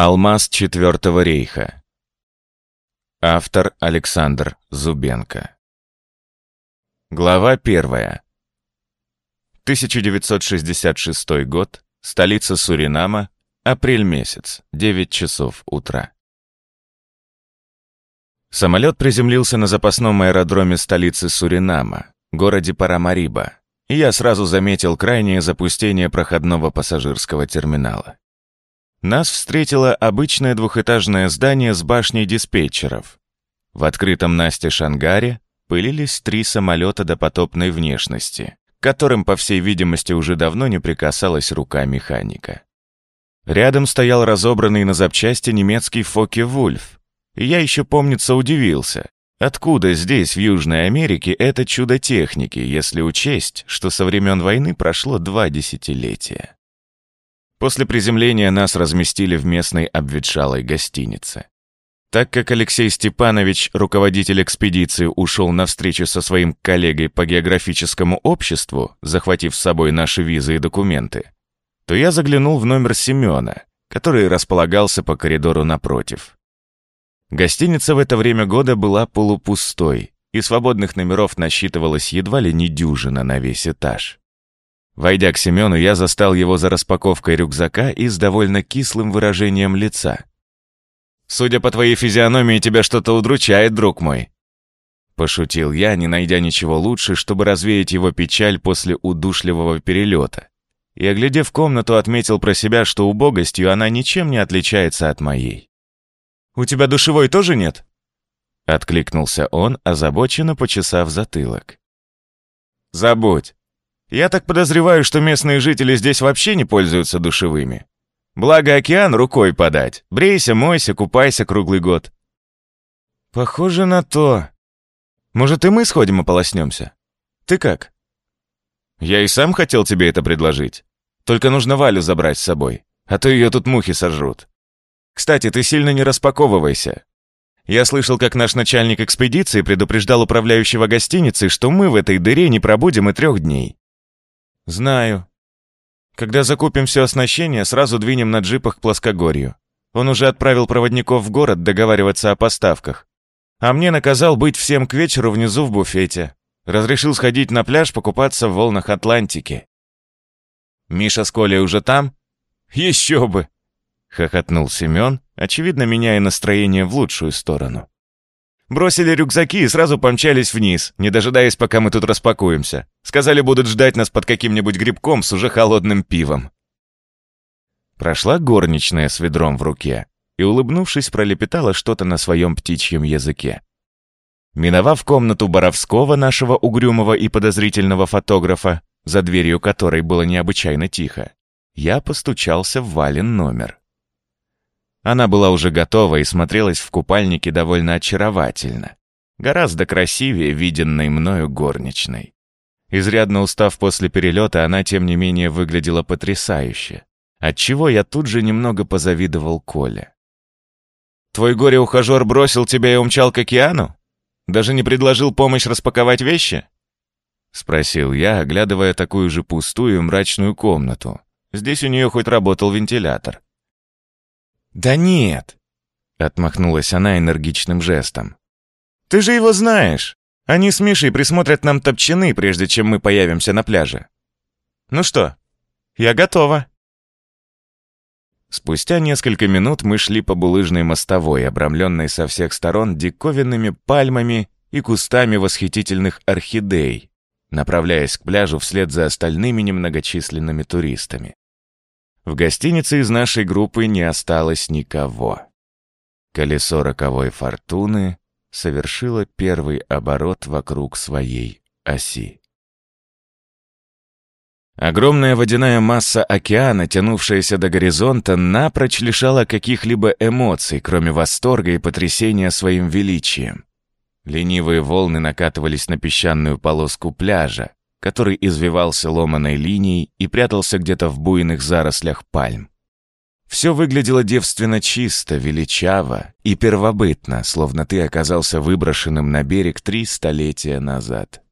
Алмаз Четвертого рейха. Автор Александр Зубенко. Глава первая. 1966 год. Столица Суринама. Апрель месяц. 9 часов утра. Самолет приземлился на запасном аэродроме столицы Суринама, городе Парамариба, и я сразу заметил крайнее запустение проходного пассажирского терминала. Нас встретило обычное двухэтажное здание с башней диспетчеров. В открытом Насте шангаре пылились три самолета допотопной внешности, которым, по всей видимости, уже давно не прикасалась рука механика. Рядом стоял разобранный на запчасти немецкий Фоке-Вульф, и я еще, помнится, удивился, откуда здесь, в Южной Америке, это чудо техники, если учесть, что со времен войны прошло два десятилетия. После приземления нас разместили в местной обветшалой гостинице. Так как Алексей Степанович, руководитель экспедиции, ушел на встречу со своим коллегой по географическому обществу, захватив с собой наши визы и документы, то я заглянул в номер Семена, который располагался по коридору напротив. Гостиница в это время года была полупустой, и свободных номеров насчитывалось едва ли не дюжина на весь этаж. Войдя к Семену, я застал его за распаковкой рюкзака и с довольно кислым выражением лица. «Судя по твоей физиономии, тебя что-то удручает, друг мой». Пошутил я, не найдя ничего лучше, чтобы развеять его печаль после удушливого перелета. И, оглядев комнату, отметил про себя, что убогостью она ничем не отличается от моей. «У тебя душевой тоже нет?» Откликнулся он, озабоченно почесав затылок. «Забудь. Я так подозреваю, что местные жители здесь вообще не пользуются душевыми. Благо океан рукой подать. Брейся, мойся, купайся круглый год. Похоже на то. Может, и мы сходим ополоснемся? Ты как? Я и сам хотел тебе это предложить. Только нужно Валю забрать с собой, а то ее тут мухи сожрут. Кстати, ты сильно не распаковывайся. Я слышал, как наш начальник экспедиции предупреждал управляющего гостиницы, что мы в этой дыре не пробудем и трех дней. «Знаю. Когда закупим все оснащение, сразу двинем на джипах к плоскогорью. Он уже отправил проводников в город договариваться о поставках. А мне наказал быть всем к вечеру внизу в буфете. Разрешил сходить на пляж покупаться в волнах Атлантики. «Миша с Колей уже там?» «Еще бы!» — хохотнул Семен, очевидно меняя настроение в лучшую сторону. Бросили рюкзаки и сразу помчались вниз, не дожидаясь, пока мы тут распакуемся. Сказали, будут ждать нас под каким-нибудь грибком с уже холодным пивом. Прошла горничная с ведром в руке и, улыбнувшись, пролепетала что-то на своем птичьем языке. Миновав комнату Боровского, нашего угрюмого и подозрительного фотографа, за дверью которой было необычайно тихо, я постучался в Вален номер. Она была уже готова и смотрелась в купальнике довольно очаровательно. Гораздо красивее виденной мною горничной. Изрядно устав после перелета, она, тем не менее, выглядела потрясающе. Отчего я тут же немного позавидовал Коле. «Твой горе-ухажер бросил тебя и умчал к океану? Даже не предложил помощь распаковать вещи?» Спросил я, оглядывая такую же пустую мрачную комнату. Здесь у нее хоть работал вентилятор. «Да нет!» — отмахнулась она энергичным жестом. «Ты же его знаешь! Они с Мишей присмотрят нам топчаны, прежде чем мы появимся на пляже. Ну что, я готова!» Спустя несколько минут мы шли по булыжной мостовой, обрамленной со всех сторон диковинными пальмами и кустами восхитительных орхидей, направляясь к пляжу вслед за остальными немногочисленными туристами. В гостинице из нашей группы не осталось никого. Колесо роковой фортуны совершило первый оборот вокруг своей оси. Огромная водяная масса океана, тянувшаяся до горизонта, напрочь лишала каких-либо эмоций, кроме восторга и потрясения своим величием. Ленивые волны накатывались на песчаную полоску пляжа, который извивался ломаной линией и прятался где-то в буйных зарослях пальм. Все выглядело девственно чисто, величаво и первобытно, словно ты оказался выброшенным на берег три столетия назад.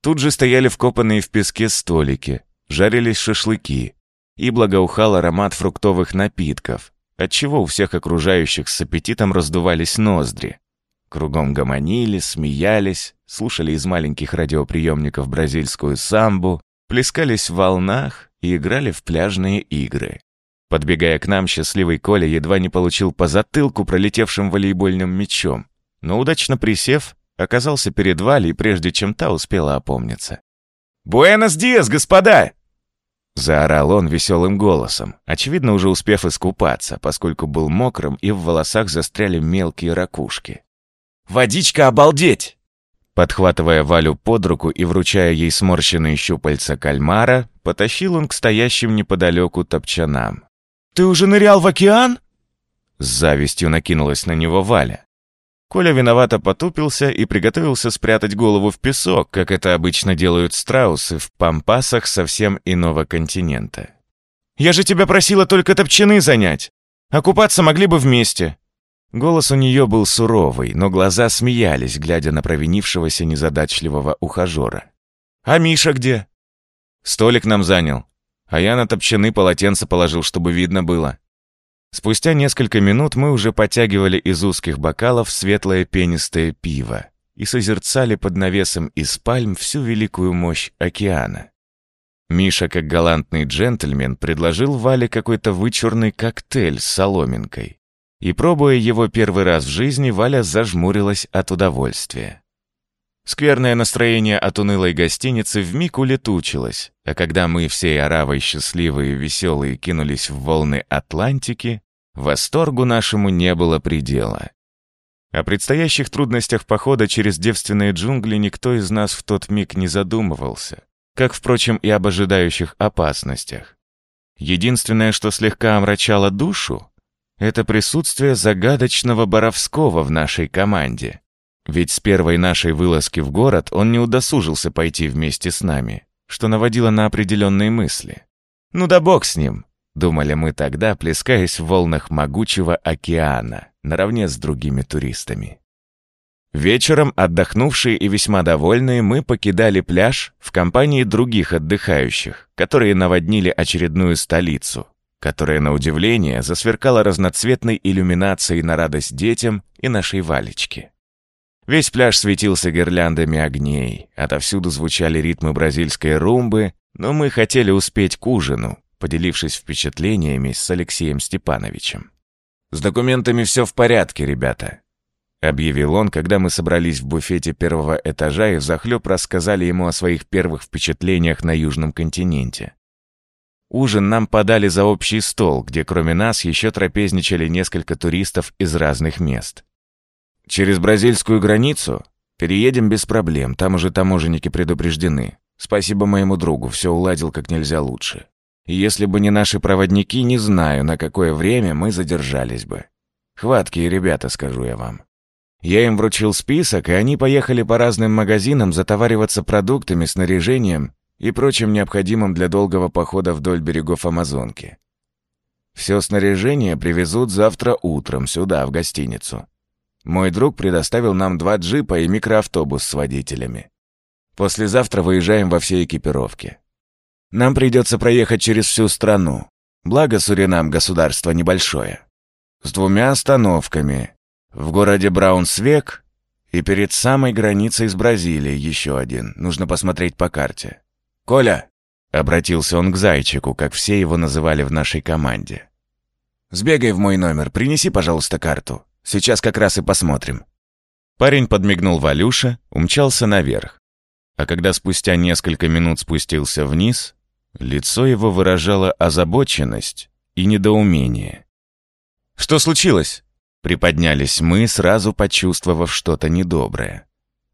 Тут же стояли вкопанные в песке столики, жарились шашлыки и благоухал аромат фруктовых напитков, отчего у всех окружающих с аппетитом раздувались ноздри. Кругом гомонили, смеялись, слушали из маленьких радиоприемников бразильскую самбу, плескались в волнах и играли в пляжные игры. Подбегая к нам, счастливый Коля едва не получил по затылку пролетевшим волейбольным мячом, но, удачно присев, оказался перед Валей, прежде чем та успела опомниться. «Буэнос диас, господа!» Заорал он веселым голосом, очевидно, уже успев искупаться, поскольку был мокрым и в волосах застряли мелкие ракушки. «Водичка обалдеть!» Подхватывая Валю под руку и вручая ей сморщенные щупальца кальмара, потащил он к стоящим неподалеку топчанам. «Ты уже нырял в океан?» С завистью накинулась на него Валя. Коля виновато потупился и приготовился спрятать голову в песок, как это обычно делают страусы в пампасах совсем иного континента. «Я же тебя просила только топчаны занять! А купаться могли бы вместе!» Голос у нее был суровый, но глаза смеялись, глядя на провинившегося незадачливого ухажера. «А Миша где?» «Столик нам занял, а я на топчаны полотенце положил, чтобы видно было». Спустя несколько минут мы уже потягивали из узких бокалов светлое пенистое пиво и созерцали под навесом из пальм всю великую мощь океана. Миша, как галантный джентльмен, предложил Вале какой-то вычурный коктейль с соломинкой. И, пробуя его первый раз в жизни, Валя зажмурилась от удовольствия. Скверное настроение от унылой гостиницы вмиг улетучилось, а когда мы всей оравой счастливые и веселые кинулись в волны Атлантики, восторгу нашему не было предела. О предстоящих трудностях похода через девственные джунгли никто из нас в тот миг не задумывался, как, впрочем, и об ожидающих опасностях. Единственное, что слегка омрачало душу, это присутствие загадочного Боровского в нашей команде. Ведь с первой нашей вылазки в город он не удосужился пойти вместе с нами, что наводило на определенные мысли. «Ну да бог с ним», — думали мы тогда, плескаясь в волнах могучего океана, наравне с другими туристами. Вечером, отдохнувшие и весьма довольные, мы покидали пляж в компании других отдыхающих, которые наводнили очередную столицу, которая, на удивление, засверкала разноцветной иллюминацией на радость детям и нашей Валечке. Весь пляж светился гирляндами огней, отовсюду звучали ритмы бразильской румбы, но мы хотели успеть к ужину, поделившись впечатлениями с Алексеем Степановичем. «С документами все в порядке, ребята», — объявил он, когда мы собрались в буфете первого этажа и взахлеб рассказали ему о своих первых впечатлениях на Южном континенте. Ужин нам подали за общий стол, где кроме нас еще трапезничали несколько туристов из разных мест. Через бразильскую границу переедем без проблем, там уже таможенники предупреждены. Спасибо моему другу, все уладил как нельзя лучше. И если бы не наши проводники, не знаю, на какое время мы задержались бы. Хваткие ребята, скажу я вам. Я им вручил список, и они поехали по разным магазинам затовариваться продуктами, снаряжением и прочим необходимым для долгого похода вдоль берегов Амазонки. Все снаряжение привезут завтра утром сюда, в гостиницу. Мой друг предоставил нам два джипа и микроавтобус с водителями. Послезавтра выезжаем во всей экипировке. Нам придется проехать через всю страну. Благо Суринам государство небольшое. С двумя остановками. В городе Браунсвек и перед самой границей с Бразилией еще один. Нужно посмотреть по карте. «Коля!» — обратился он к Зайчику, как все его называли в нашей команде. «Сбегай в мой номер, принеси, пожалуйста, карту. Сейчас как раз и посмотрим». Парень подмигнул Валюше, умчался наверх. А когда спустя несколько минут спустился вниз, лицо его выражало озабоченность и недоумение. «Что случилось?» Приподнялись мы, сразу почувствовав что-то недоброе.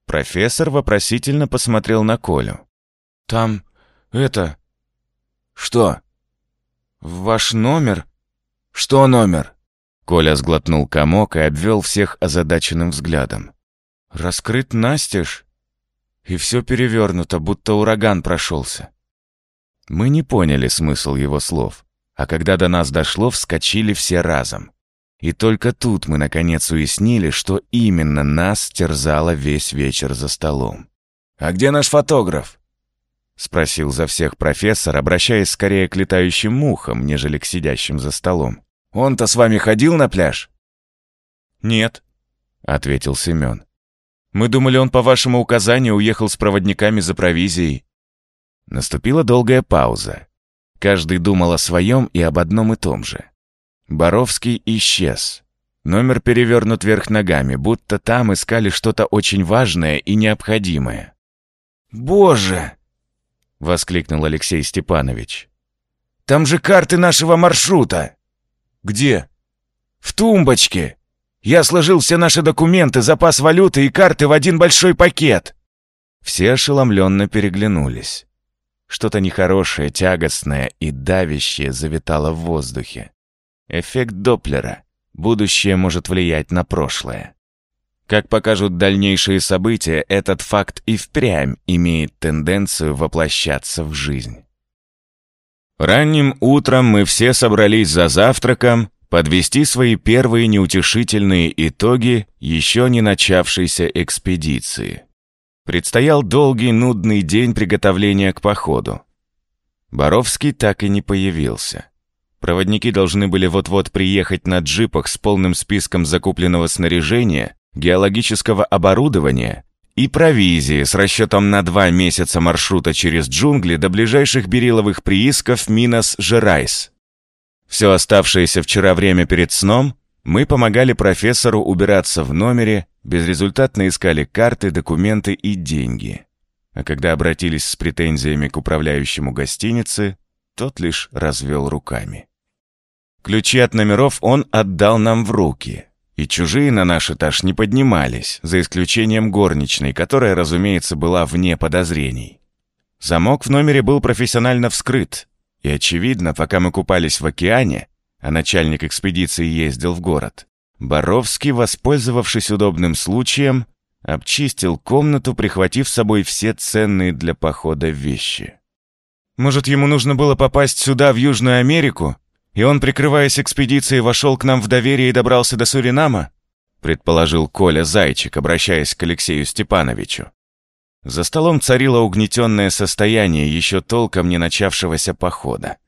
Профессор вопросительно посмотрел на Колю. «Там... это...» «Что?» «Ваш номер?» «Что номер?» Коля сглотнул комок и обвел всех озадаченным взглядом. «Раскрыт настежь, и все перевернуто, будто ураган прошелся». Мы не поняли смысл его слов, а когда до нас дошло, вскочили все разом. И только тут мы наконец уяснили, что именно нас терзало весь вечер за столом. «А где наш фотограф?» — спросил за всех профессор, обращаясь скорее к летающим мухам, нежели к сидящим за столом. Он-то с вами ходил на пляж?» «Нет», — ответил Семен. «Мы думали, он по вашему указанию уехал с проводниками за провизией». Наступила долгая пауза. Каждый думал о своем и об одном и том же. Боровский исчез. Номер перевернут вверх ногами, будто там искали что-то очень важное и необходимое. «Боже!» — воскликнул Алексей Степанович. «Там же карты нашего маршрута!» «Где?» «В тумбочке! Я сложил все наши документы, запас валюты и карты в один большой пакет!» Все ошеломленно переглянулись. Что-то нехорошее, тягостное и давящее завитало в воздухе. Эффект Доплера. Будущее может влиять на прошлое. Как покажут дальнейшие события, этот факт и впрямь имеет тенденцию воплощаться в жизнь. Ранним утром мы все собрались за завтраком подвести свои первые неутешительные итоги еще не начавшейся экспедиции. Предстоял долгий нудный день приготовления к походу. Боровский так и не появился. Проводники должны были вот-вот приехать на джипах с полным списком закупленного снаряжения, геологического оборудования и провизии с расчетом на два месяца маршрута через джунгли до ближайших бериловых приисков Минас-Жерайс. Все оставшееся вчера время перед сном мы помогали профессору убираться в номере, безрезультатно искали карты, документы и деньги. А когда обратились с претензиями к управляющему гостиницы, тот лишь развел руками. Ключи от номеров он отдал нам в руки, и чужие на наш этаж не поднимались, за исключением горничной, которая, разумеется, была вне подозрений. Замок в номере был профессионально вскрыт, и, очевидно, пока мы купались в океане, а начальник экспедиции ездил в город, Боровский, воспользовавшись удобным случаем, обчистил комнату, прихватив с собой все ценные для похода вещи. «Может, ему нужно было попасть сюда, в Южную Америку, и он, прикрываясь экспедицией, вошел к нам в доверие и добрался до Суринама?» предположил Коля Зайчик, обращаясь к Алексею Степановичу. За столом царило угнетенное состояние еще толком не начавшегося похода.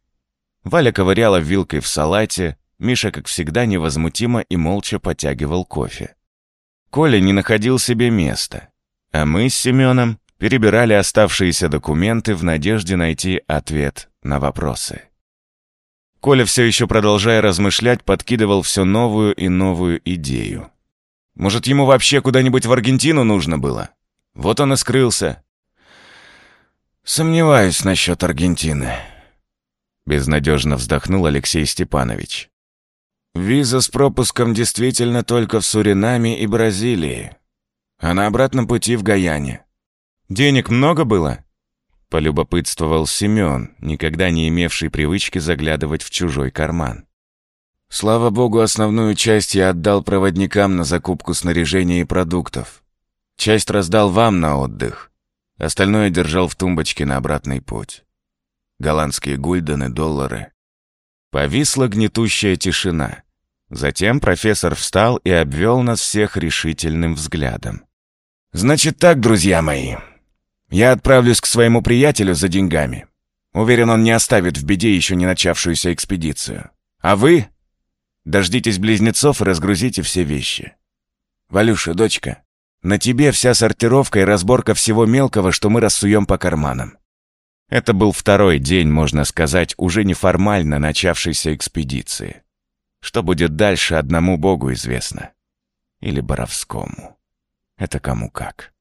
Валя ковыряла вилкой в салате, Миша, как всегда, невозмутимо и молча потягивал кофе. Коля не находил себе места, а мы с Семеном перебирали оставшиеся документы в надежде найти ответ на вопросы. Коля, все еще продолжая размышлять, подкидывал все новую и новую идею. Может, ему вообще куда-нибудь в Аргентину нужно было? Вот он и скрылся. Сомневаюсь насчет Аргентины. Безнадежно вздохнул Алексей Степанович. Виза с пропуском действительно только в Суринаме и Бразилии. А на обратном пути в Гаяне. Денег много было? Полюбопытствовал Семен, никогда не имевший привычки заглядывать в чужой карман. Слава богу, основную часть я отдал проводникам на закупку снаряжения и продуктов. Часть раздал вам на отдых. Остальное держал в тумбочке на обратный путь. Голландские гульдены, доллары. Повисла гнетущая тишина. Затем профессор встал и обвел нас всех решительным взглядом. «Значит так, друзья мои, я отправлюсь к своему приятелю за деньгами. Уверен, он не оставит в беде еще не начавшуюся экспедицию. А вы дождитесь близнецов и разгрузите все вещи. Валюша, дочка, на тебе вся сортировка и разборка всего мелкого, что мы рассуем по карманам. Это был второй день, можно сказать, уже неформально начавшейся экспедиции. Что будет дальше, одному Богу известно. Или Боровскому. Это кому как.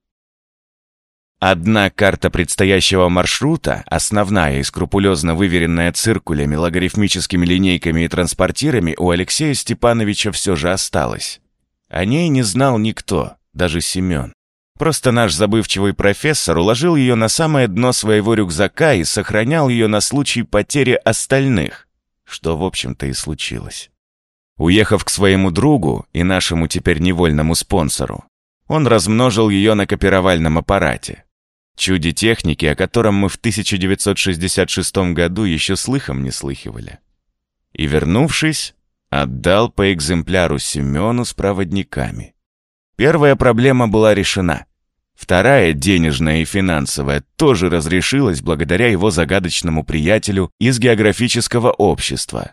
Одна карта предстоящего маршрута, основная и скрупулезно выверенная циркулями, логарифмическими линейками и транспортирами, у Алексея Степановича все же осталась. О ней не знал никто, даже Семен. Просто наш забывчивый профессор уложил ее на самое дно своего рюкзака и сохранял ее на случай потери остальных, что, в общем-то, и случилось. Уехав к своему другу и нашему теперь невольному спонсору, он размножил ее на копировальном аппарате. Чуде техники, о котором мы в 1966 году еще слыхом не слыхивали. И, вернувшись, отдал по экземпляру Семену с проводниками. Первая проблема была решена. Вторая, денежная и финансовая, тоже разрешилась благодаря его загадочному приятелю из географического общества.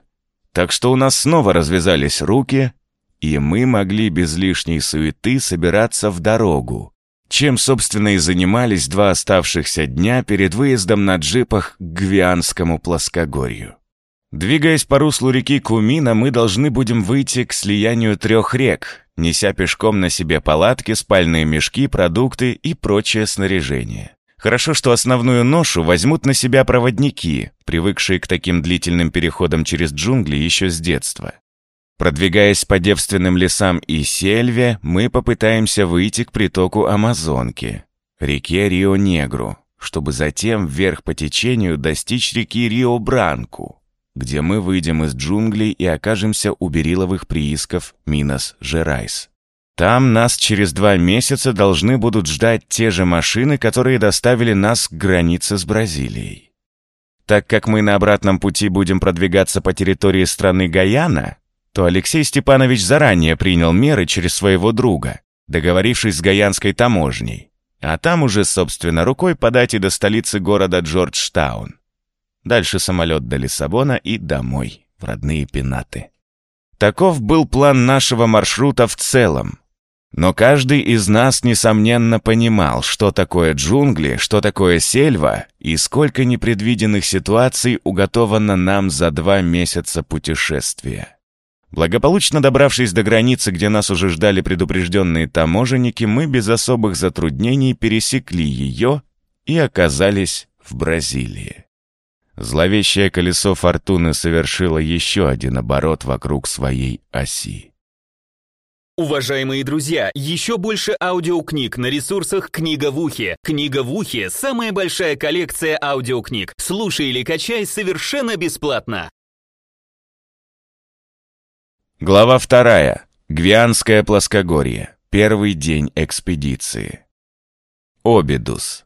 Так что у нас снова развязались руки, и мы могли без лишней суеты собираться в дорогу, чем, собственно, и занимались два оставшихся дня перед выездом на джипах к Гвианскому плоскогорью. Двигаясь по руслу реки Кумина, мы должны будем выйти к слиянию трех рек, неся пешком на себе палатки, спальные мешки, продукты и прочее снаряжение. Хорошо, что основную ношу возьмут на себя проводники, привыкшие к таким длительным переходам через джунгли еще с детства. Продвигаясь по девственным лесам и сельве, мы попытаемся выйти к притоку Амазонки, реке Рио-Негру, чтобы затем вверх по течению достичь реки Рио-Бранку, где мы выйдем из джунглей и окажемся у бериловых приисков Минас-Жерайс. Там нас через два месяца должны будут ждать те же машины, которые доставили нас к границе с Бразилией. Так как мы на обратном пути будем продвигаться по территории страны Гаяна, то Алексей Степанович заранее принял меры через своего друга, договорившись с гаянской таможней, а там уже, собственно, рукой подать и до столицы города Джорджтаун. Дальше самолет до Лиссабона и домой, в родные пенаты. Таков был план нашего маршрута в целом. Но каждый из нас, несомненно, понимал, что такое джунгли, что такое сельва и сколько непредвиденных ситуаций уготовано нам за два месяца путешествия. Благополучно добравшись до границы, где нас уже ждали предупрежденные таможенники, мы без особых затруднений пересекли ее и оказались в Бразилии. Зловещее колесо фортуны совершило еще один оборот вокруг своей оси. Уважаемые друзья, еще больше аудиокниг на ресурсах «Книга в ухе». «Книга в ухе» — самая большая коллекция аудиокниг. Слушай или качай совершенно бесплатно. Глава вторая. Гвианское плоскогорье. Первый день экспедиции. Обидус.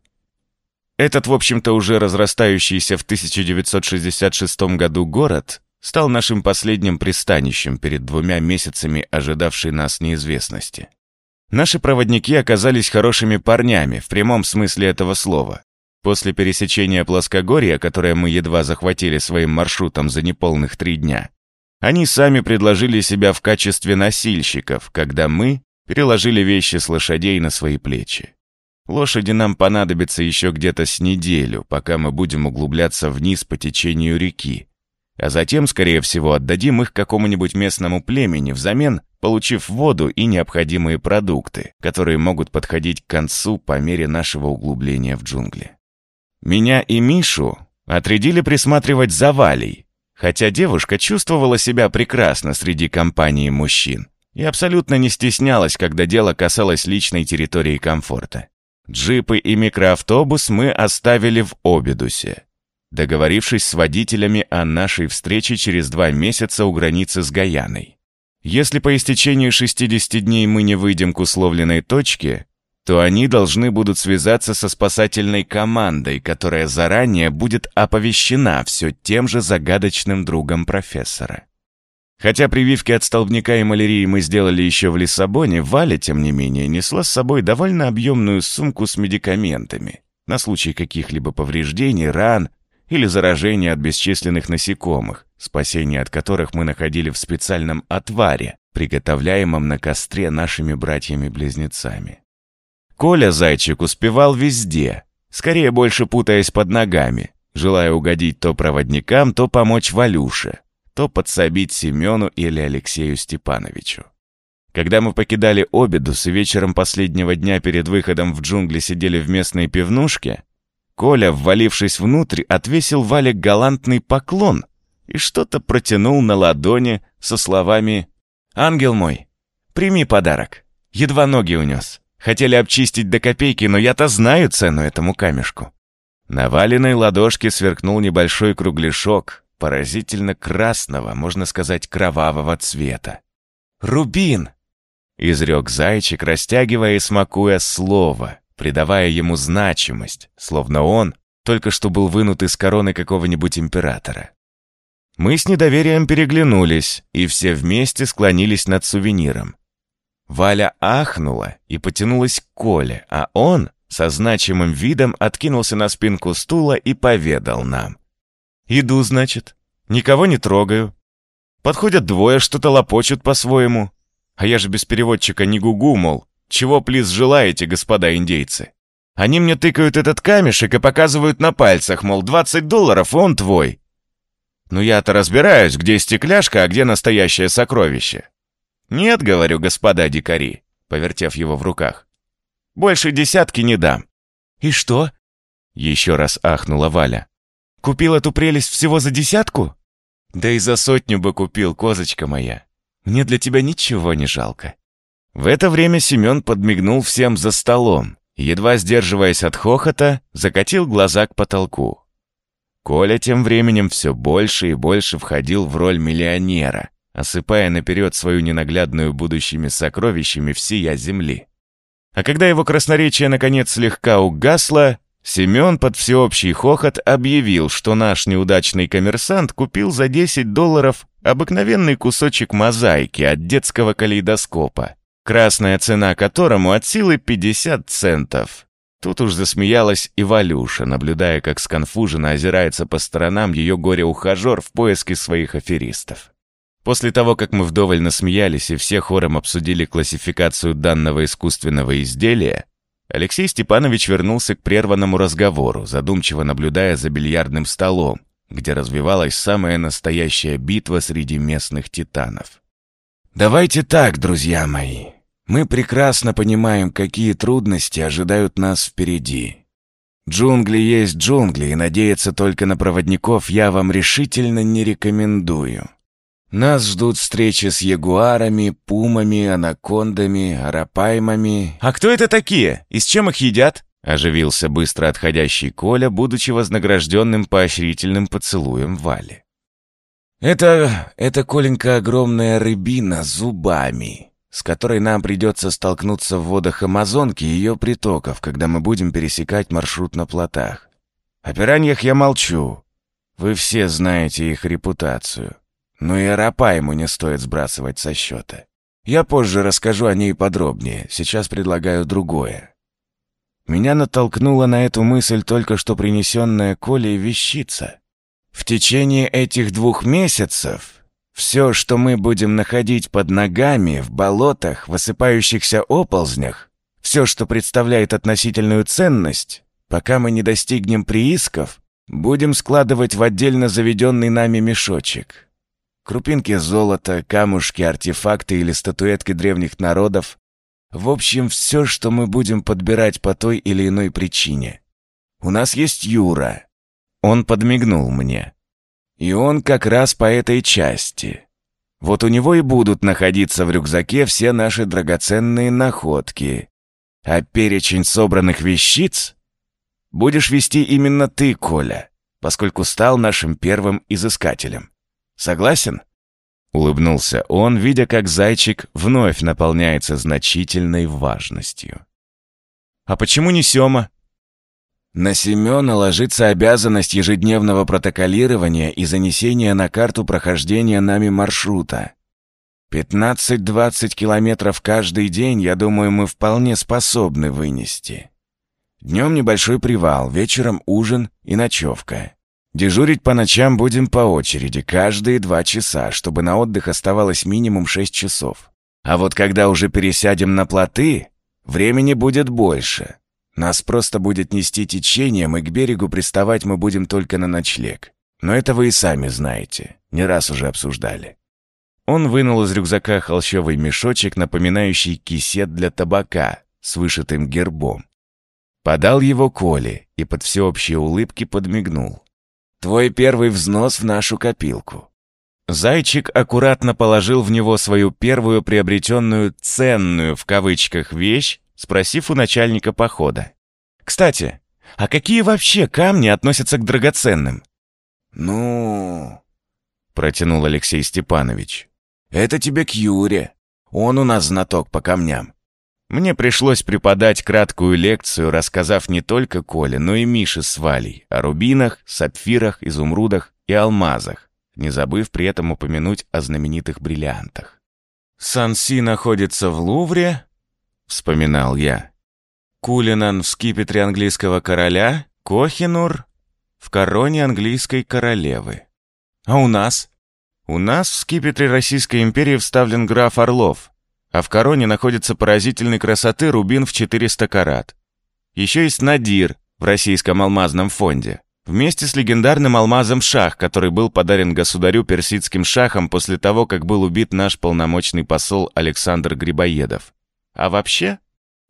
Этот, в общем-то, уже разрастающийся в 1966 году город стал нашим последним пристанищем перед двумя месяцами ожидавшей нас неизвестности. Наши проводники оказались хорошими парнями, в прямом смысле этого слова. После пересечения плоскогорья, которое мы едва захватили своим маршрутом за неполных три дня, они сами предложили себя в качестве носильщиков, когда мы переложили вещи с лошадей на свои плечи. Лошади нам понадобятся еще где-то с неделю, пока мы будем углубляться вниз по течению реки. А затем, скорее всего, отдадим их какому-нибудь местному племени взамен, получив воду и необходимые продукты, которые могут подходить к концу по мере нашего углубления в джунгли. Меня и Мишу отрядили присматривать за Валей, хотя девушка чувствовала себя прекрасно среди компании мужчин и абсолютно не стеснялась, когда дело касалось личной территории комфорта. Джипы и микроавтобус мы оставили в Обидусе, договорившись с водителями о нашей встрече через два месяца у границы с Гаяной. Если по истечении 60 дней мы не выйдем к условленной точке, то они должны будут связаться со спасательной командой, которая заранее будет оповещена все тем же загадочным другом профессора. Хотя прививки от столбняка и малярии мы сделали еще в Лиссабоне, Валя, тем не менее, несла с собой довольно объемную сумку с медикаментами на случай каких-либо повреждений, ран или заражения от бесчисленных насекомых, спасение от которых мы находили в специальном отваре, приготовляемом на костре нашими братьями-близнецами. Коля Зайчик успевал везде, скорее больше путаясь под ногами, желая угодить то проводникам, то помочь Валюше, то подсобить Семену или Алексею Степановичу. Когда мы покидали Обидус и вечером последнего дня перед выходом в джунгли сидели в местной пивнушке, Коля, ввалившись внутрь, отвесил Вале галантный поклон и что-то протянул на ладони со словами «Ангел мой, прими подарок». Едва ноги унес. Хотели обчистить до копейки, но я-то знаю цену этому камешку. На валенной ладошке сверкнул небольшой кругляшок, поразительно красного, можно сказать, кровавого цвета. «Рубин!» — изрек зайчик, растягивая и смакуя слово, придавая ему значимость, словно он только что был вынут из короны какого-нибудь императора. Мы с недоверием переглянулись и все вместе склонились над сувениром. Валя ахнула и потянулась к Коле, а он со значимым видом откинулся на спинку стула и поведал нам. «Иду, значит. Никого не трогаю. Подходят двое, что-то лопочут по-своему. А я же без переводчика не гугу, мол, чего, плиз, желаете, господа индейцы? Они мне тыкают этот камешек и показывают на пальцах, мол, 20 долларов, он твой. Ну я-то разбираюсь, где стекляшка, а где настоящее сокровище. Нет, говорю, господа дикари, повертев его в руках. Больше десятки не дам. И что? Еще раз ахнула Валя. Купил эту прелесть всего за десятку? Да и за сотню бы купил, козочка моя. Мне для тебя ничего не жалко. В это время Семен подмигнул всем за столом, едва сдерживаясь от хохота, закатил глаза к потолку. Коля тем временем все больше и больше входил в роль миллионера, осыпая наперед свою ненаглядную будущими сокровищами всея земли. А когда его красноречие наконец слегка угасло, Семен под всеобщий хохот объявил, что наш неудачный коммерсант купил за 10 долларов обыкновенный кусочек мозаики от детского калейдоскопа, красная цена которому от силы 50 центов. Тут уж засмеялась и Валюша, наблюдая, как сконфуженно озирается по сторонам ее горе-ухажер в поиске своих аферистов. После того, как мы вдоволь насмеялись и все хором обсудили классификацию данного искусственного изделия, Алексей Степанович вернулся к прерванному разговору, задумчиво наблюдая за бильярдным столом, где развивалась самая настоящая битва среди местных титанов. «Давайте так, друзья мои. Мы прекрасно понимаем, какие трудности ожидают нас впереди. Джунгли есть джунгли, и надеяться только на проводников я вам решительно не рекомендую. Нас ждут встречи с ягуарами, пумами, анакондами, арапаймами. «А кто это такие? И с чем их едят?» Оживился быстро отходящий Коля, будучи вознагражденным поощрительным поцелуем Вали. «Это... это, Коленька, огромная рыбина с зубами, с которой нам придется столкнуться в водах Амазонки и ее притоков, когда мы будем пересекать маршрут на плотах. О пираньях я молчу. Вы все знаете их репутацию. Но и ему не стоит сбрасывать со счета. Я позже расскажу о ней подробнее, сейчас предлагаю другое. Меня натолкнула на эту мысль только что принесенная Колей вещица. В течение этих двух месяцев все, что мы будем находить под ногами, в болотах, в осыпающихся оползнях, все, что представляет относительную ценность, пока мы не достигнем приисков, будем складывать в отдельно заведенный нами мешочек. Крупинки золота, камушки, артефакты или статуэтки древних народов. В общем, все, что мы будем подбирать по той или иной причине. У нас есть Юра. Он подмигнул мне. И он как раз по этой части. Вот у него и будут находиться в рюкзаке все наши драгоценные находки. А перечень собранных вещиц будешь вести именно ты, Коля, поскольку стал нашим первым изыскателем. Согласен?» Улыбнулся он, видя, как зайчик вновь наполняется значительной важностью. «А почему не Сёма?» На Семёна ложится обязанность ежедневного протоколирования и занесения на карту прохождения нами маршрута. 15-20 километров каждый день, я думаю, мы вполне способны вынести. Днем небольшой привал, вечером ужин и ночевка. Дежурить по ночам будем по очереди, каждые два часа, чтобы на отдых оставалось минимум шесть часов. А вот когда уже пересядем на плоты, времени будет больше. Нас просто будет нести течением, и к берегу приставать мы будем только на ночлег. Но это вы и сами знаете, не раз уже обсуждали. Он вынул из рюкзака холщовый мешочек, напоминающий кисет для табака с вышитым гербом. Подал его Коле и под всеобщие улыбки подмигнул. Твой первый взнос в нашу копилку». Зайчик аккуратно положил в него свою первую приобретенную «ценную» в кавычках вещь, спросив у начальника похода. «Кстати, а какие вообще камни относятся к драгоценным?» «Ну...» — протянул Алексей Степанович. «Это тебе к Юре. Он у нас знаток по камням. Мне пришлось преподать краткую лекцию, рассказав не только Коле, но и Мише с Валей о рубинах, сапфирах, изумрудах и алмазах, не забыв при этом упомянуть о знаменитых бриллиантах. «Санси находится в Лувре», — вспоминал я. «Кулинан в скипетре английского короля, Кохинур в короне английской королевы. А у нас? У нас в скипетре Российской империи вставлен граф Орлов, а в короне находится поразительной красоты рубин в 400 карат. Еще есть Надир в Российском алмазном фонде, вместе с легендарным алмазом Шах, который был подарен государю персидским шахом после того, как был убит наш полномочный посол Александр Грибоедов. А вообще,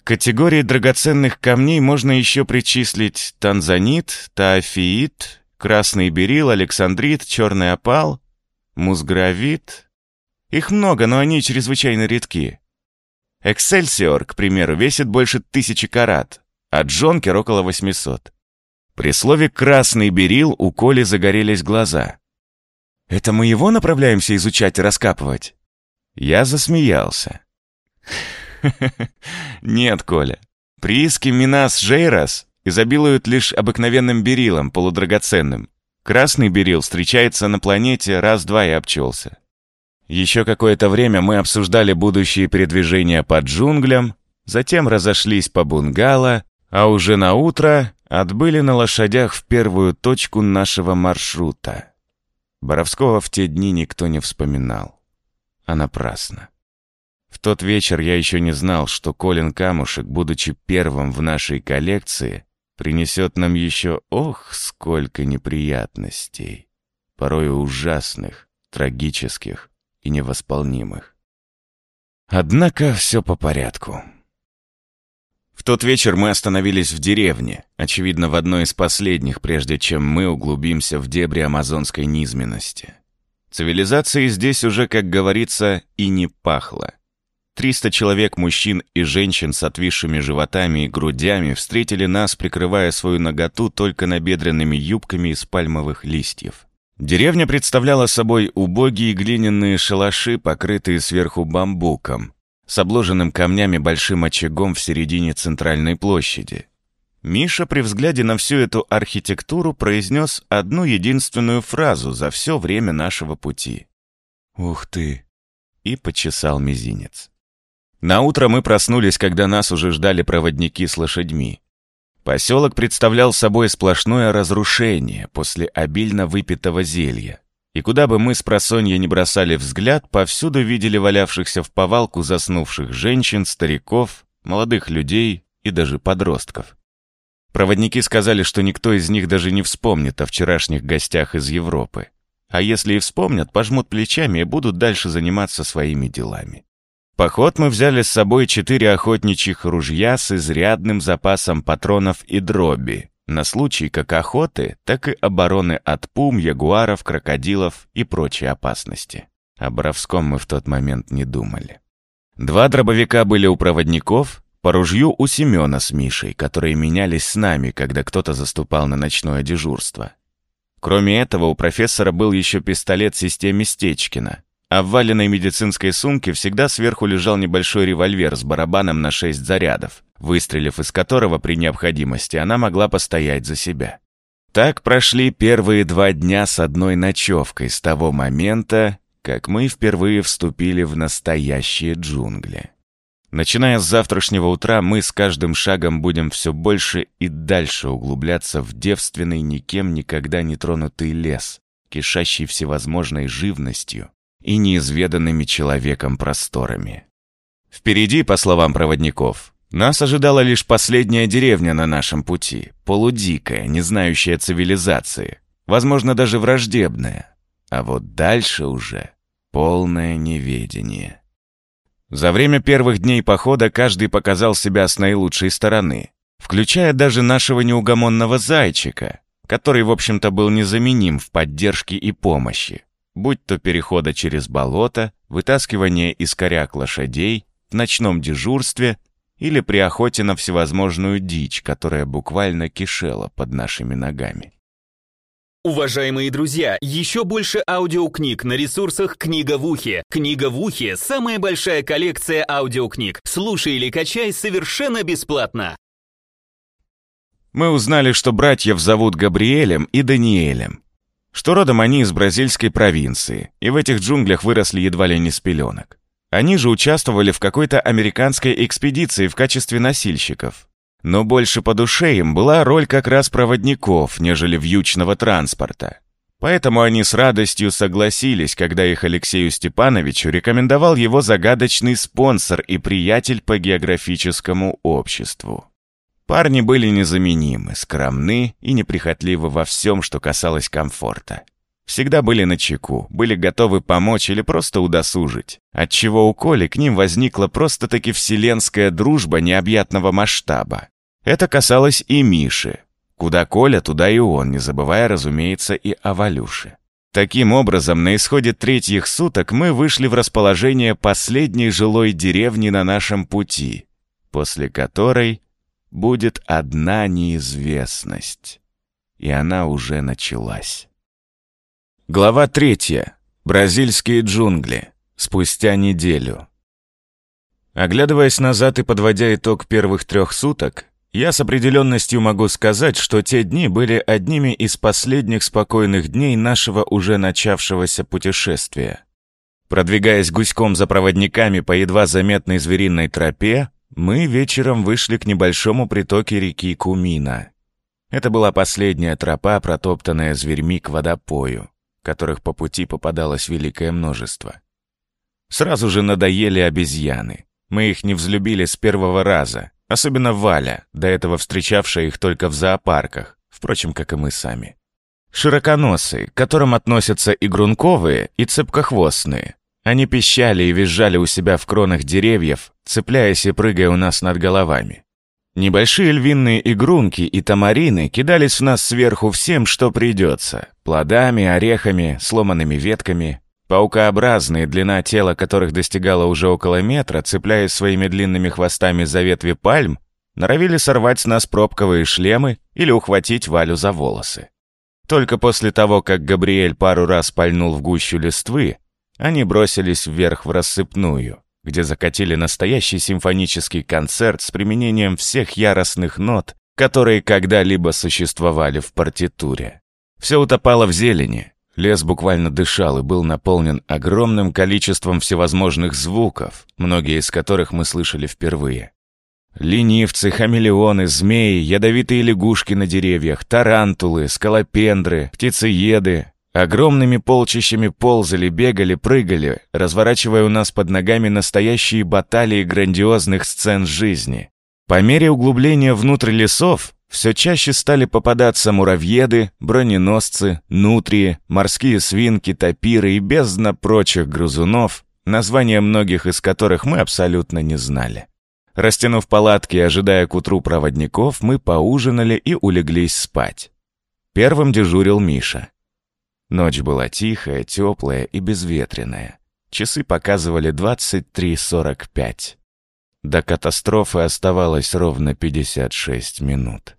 к категории драгоценных камней можно еще причислить танзанит, таафиит, красный берил, александрит, черный опал, музгравит. Их много, но они чрезвычайно редки. Эксельсиор, к примеру, весит больше тысячи карат, а Джонкер около 800. При слове «красный берил» у Коли загорелись глаза. «Это мы его направляемся изучать и раскапывать?» Я засмеялся. Нет, Коля. Прииски Минас Жейрас изобилуют лишь обыкновенным берилом, полудрагоценным. Красный берил встречается на планете раз-два и обчелся. Еще какое-то время мы обсуждали будущие передвижения по джунглям, затем разошлись по бунгало, а уже на утро отбыли на лошадях в первую точку нашего маршрута. Боровского в те дни никто не вспоминал. А напрасно. В тот вечер я еще не знал, что Колин Камушек, будучи первым в нашей коллекции, принесет нам еще, ох, сколько неприятностей, порой ужасных, трагических и невосполнимых. Однако все по порядку. В тот вечер мы остановились в деревне, очевидно, в одной из последних, прежде чем мы углубимся в дебри амазонской низменности. Цивилизации здесь уже, как говорится, и не пахло. Триста человек мужчин и женщин с отвисшими животами и грудями встретили нас, прикрывая свою наготу только набедренными юбками из пальмовых листьев. Деревня представляла собой убогие глиняные шалаши, покрытые сверху бамбуком, с обложенным камнями большим очагом в середине центральной площади. Миша при взгляде на всю эту архитектуру произнес одну единственную фразу за все время нашего пути. «Ух ты!» и почесал мизинец. На утро мы проснулись, когда нас уже ждали проводники с лошадьми. Поселок представлял собой сплошное разрушение после обильно выпитого зелья. И куда бы мы с просонья не бросали взгляд, повсюду видели валявшихся в повалку заснувших женщин, стариков, молодых людей и даже подростков. Проводники сказали, что никто из них даже не вспомнит о вчерашних гостях из Европы. А если и вспомнят, пожмут плечами и будут дальше заниматься своими делами поход мы взяли с собой четыре охотничьих ружья с изрядным запасом патронов и дроби, на случай как охоты, так и обороны от пум, ягуаров, крокодилов и прочей опасности. О Боровском мы в тот момент не думали. Два дробовика были у проводников, по ружью у Семена с Мишей, которые менялись с нами, когда кто-то заступал на ночное дежурство. Кроме этого, у профессора был еще пистолет в системе Стечкина, а в валенной медицинской сумке всегда сверху лежал небольшой револьвер с барабаном на шесть зарядов, выстрелив из которого при необходимости она могла постоять за себя. Так прошли первые два дня с одной ночевкой с того момента, как мы впервые вступили в настоящие джунгли. Начиная с завтрашнего утра, мы с каждым шагом будем все больше и дальше углубляться в девственный, никем никогда не тронутый лес, кишащий всевозможной живностью, и неизведанными человеком просторами. Впереди, по словам проводников, нас ожидала лишь последняя деревня на нашем пути, полудикая, не знающая цивилизации, возможно, даже враждебная. А вот дальше уже полное неведение. За время первых дней похода каждый показал себя с наилучшей стороны, включая даже нашего неугомонного зайчика, который, в общем-то, был незаменим в поддержке и помощи будь то перехода через болото, вытаскивание из коряк лошадей, в ночном дежурстве или при охоте на всевозможную дичь, которая буквально кишела под нашими ногами. Уважаемые друзья, еще больше аудиокниг на ресурсах «Книга в ухе». «Книга в ухе» — самая большая коллекция аудиокниг. Слушай или качай совершенно бесплатно. Мы узнали, что братьев зовут Габриэлем и Даниэлем что родом они из бразильской провинции, и в этих джунглях выросли едва ли не с пеленок. Они же участвовали в какой-то американской экспедиции в качестве носильщиков. Но больше по душе им была роль как раз проводников, нежели вьючного транспорта. Поэтому они с радостью согласились, когда их Алексею Степановичу рекомендовал его загадочный спонсор и приятель по географическому обществу. Парни были незаменимы, скромны и неприхотливы во всем, что касалось комфорта. Всегда были на чеку, были готовы помочь или просто удосужить, отчего у Коли к ним возникла просто-таки вселенская дружба необъятного масштаба. Это касалось и Миши, Куда Коля, туда и он, не забывая, разумеется, и о Валюше. Таким образом, на исходе третьих суток мы вышли в расположение последней жилой деревни на нашем пути, после которой будет одна неизвестность. И она уже началась. Глава третья. Бразильские джунгли. Спустя неделю. Оглядываясь назад и подводя итог первых трех суток, я с определенностью могу сказать, что те дни были одними из последних спокойных дней нашего уже начавшегося путешествия. Продвигаясь гуськом за проводниками по едва заметной звериной тропе, мы вечером вышли к небольшому притоке реки Кумина. Это была последняя тропа, протоптанная зверьми к водопою, которых по пути попадалось великое множество. Сразу же надоели обезьяны. Мы их не взлюбили с первого раза — Особенно Валя, до этого встречавшая их только в зоопарках, впрочем, как и мы сами. Широконосые, к которым относятся и грунковые, и цепкохвостные. Они пищали и визжали у себя в кронах деревьев, цепляясь и прыгая у нас над головами. Небольшие львиные игрунки и тамарины кидались в нас сверху всем, что придется. Плодами, орехами, сломанными ветками, Паукообразные, длина тела которых достигала уже около метра, цепляясь своими длинными хвостами за ветви пальм, норовили сорвать с нас пробковые шлемы или ухватить Валю за волосы. Только после того, как Габриэль пару раз пальнул в гущу листвы, они бросились вверх в рассыпную, где закатили настоящий симфонический концерт с применением всех яростных нот, которые когда-либо существовали в партитуре. Все утопало в зелени, Лес буквально дышал и был наполнен огромным количеством всевозможных звуков, многие из которых мы слышали впервые. Ленивцы, хамелеоны, змеи, ядовитые лягушки на деревьях, тарантулы, скалопендры, птицееды. Огромными полчищами ползали, бегали, прыгали, разворачивая у нас под ногами настоящие баталии грандиозных сцен жизни. По мере углубления внутрь лесов все чаще стали попадаться муравьеды, броненосцы, нутрии, морские свинки, тапиры и бездна прочих грызунов, названия многих из которых мы абсолютно не знали. Растянув палатки и ожидая к утру проводников, мы поужинали и улеглись спать. Первым дежурил Миша. Ночь была тихая, теплая и безветренная. Часы показывали 23.45. До катастрофы оставалось ровно 56 минут.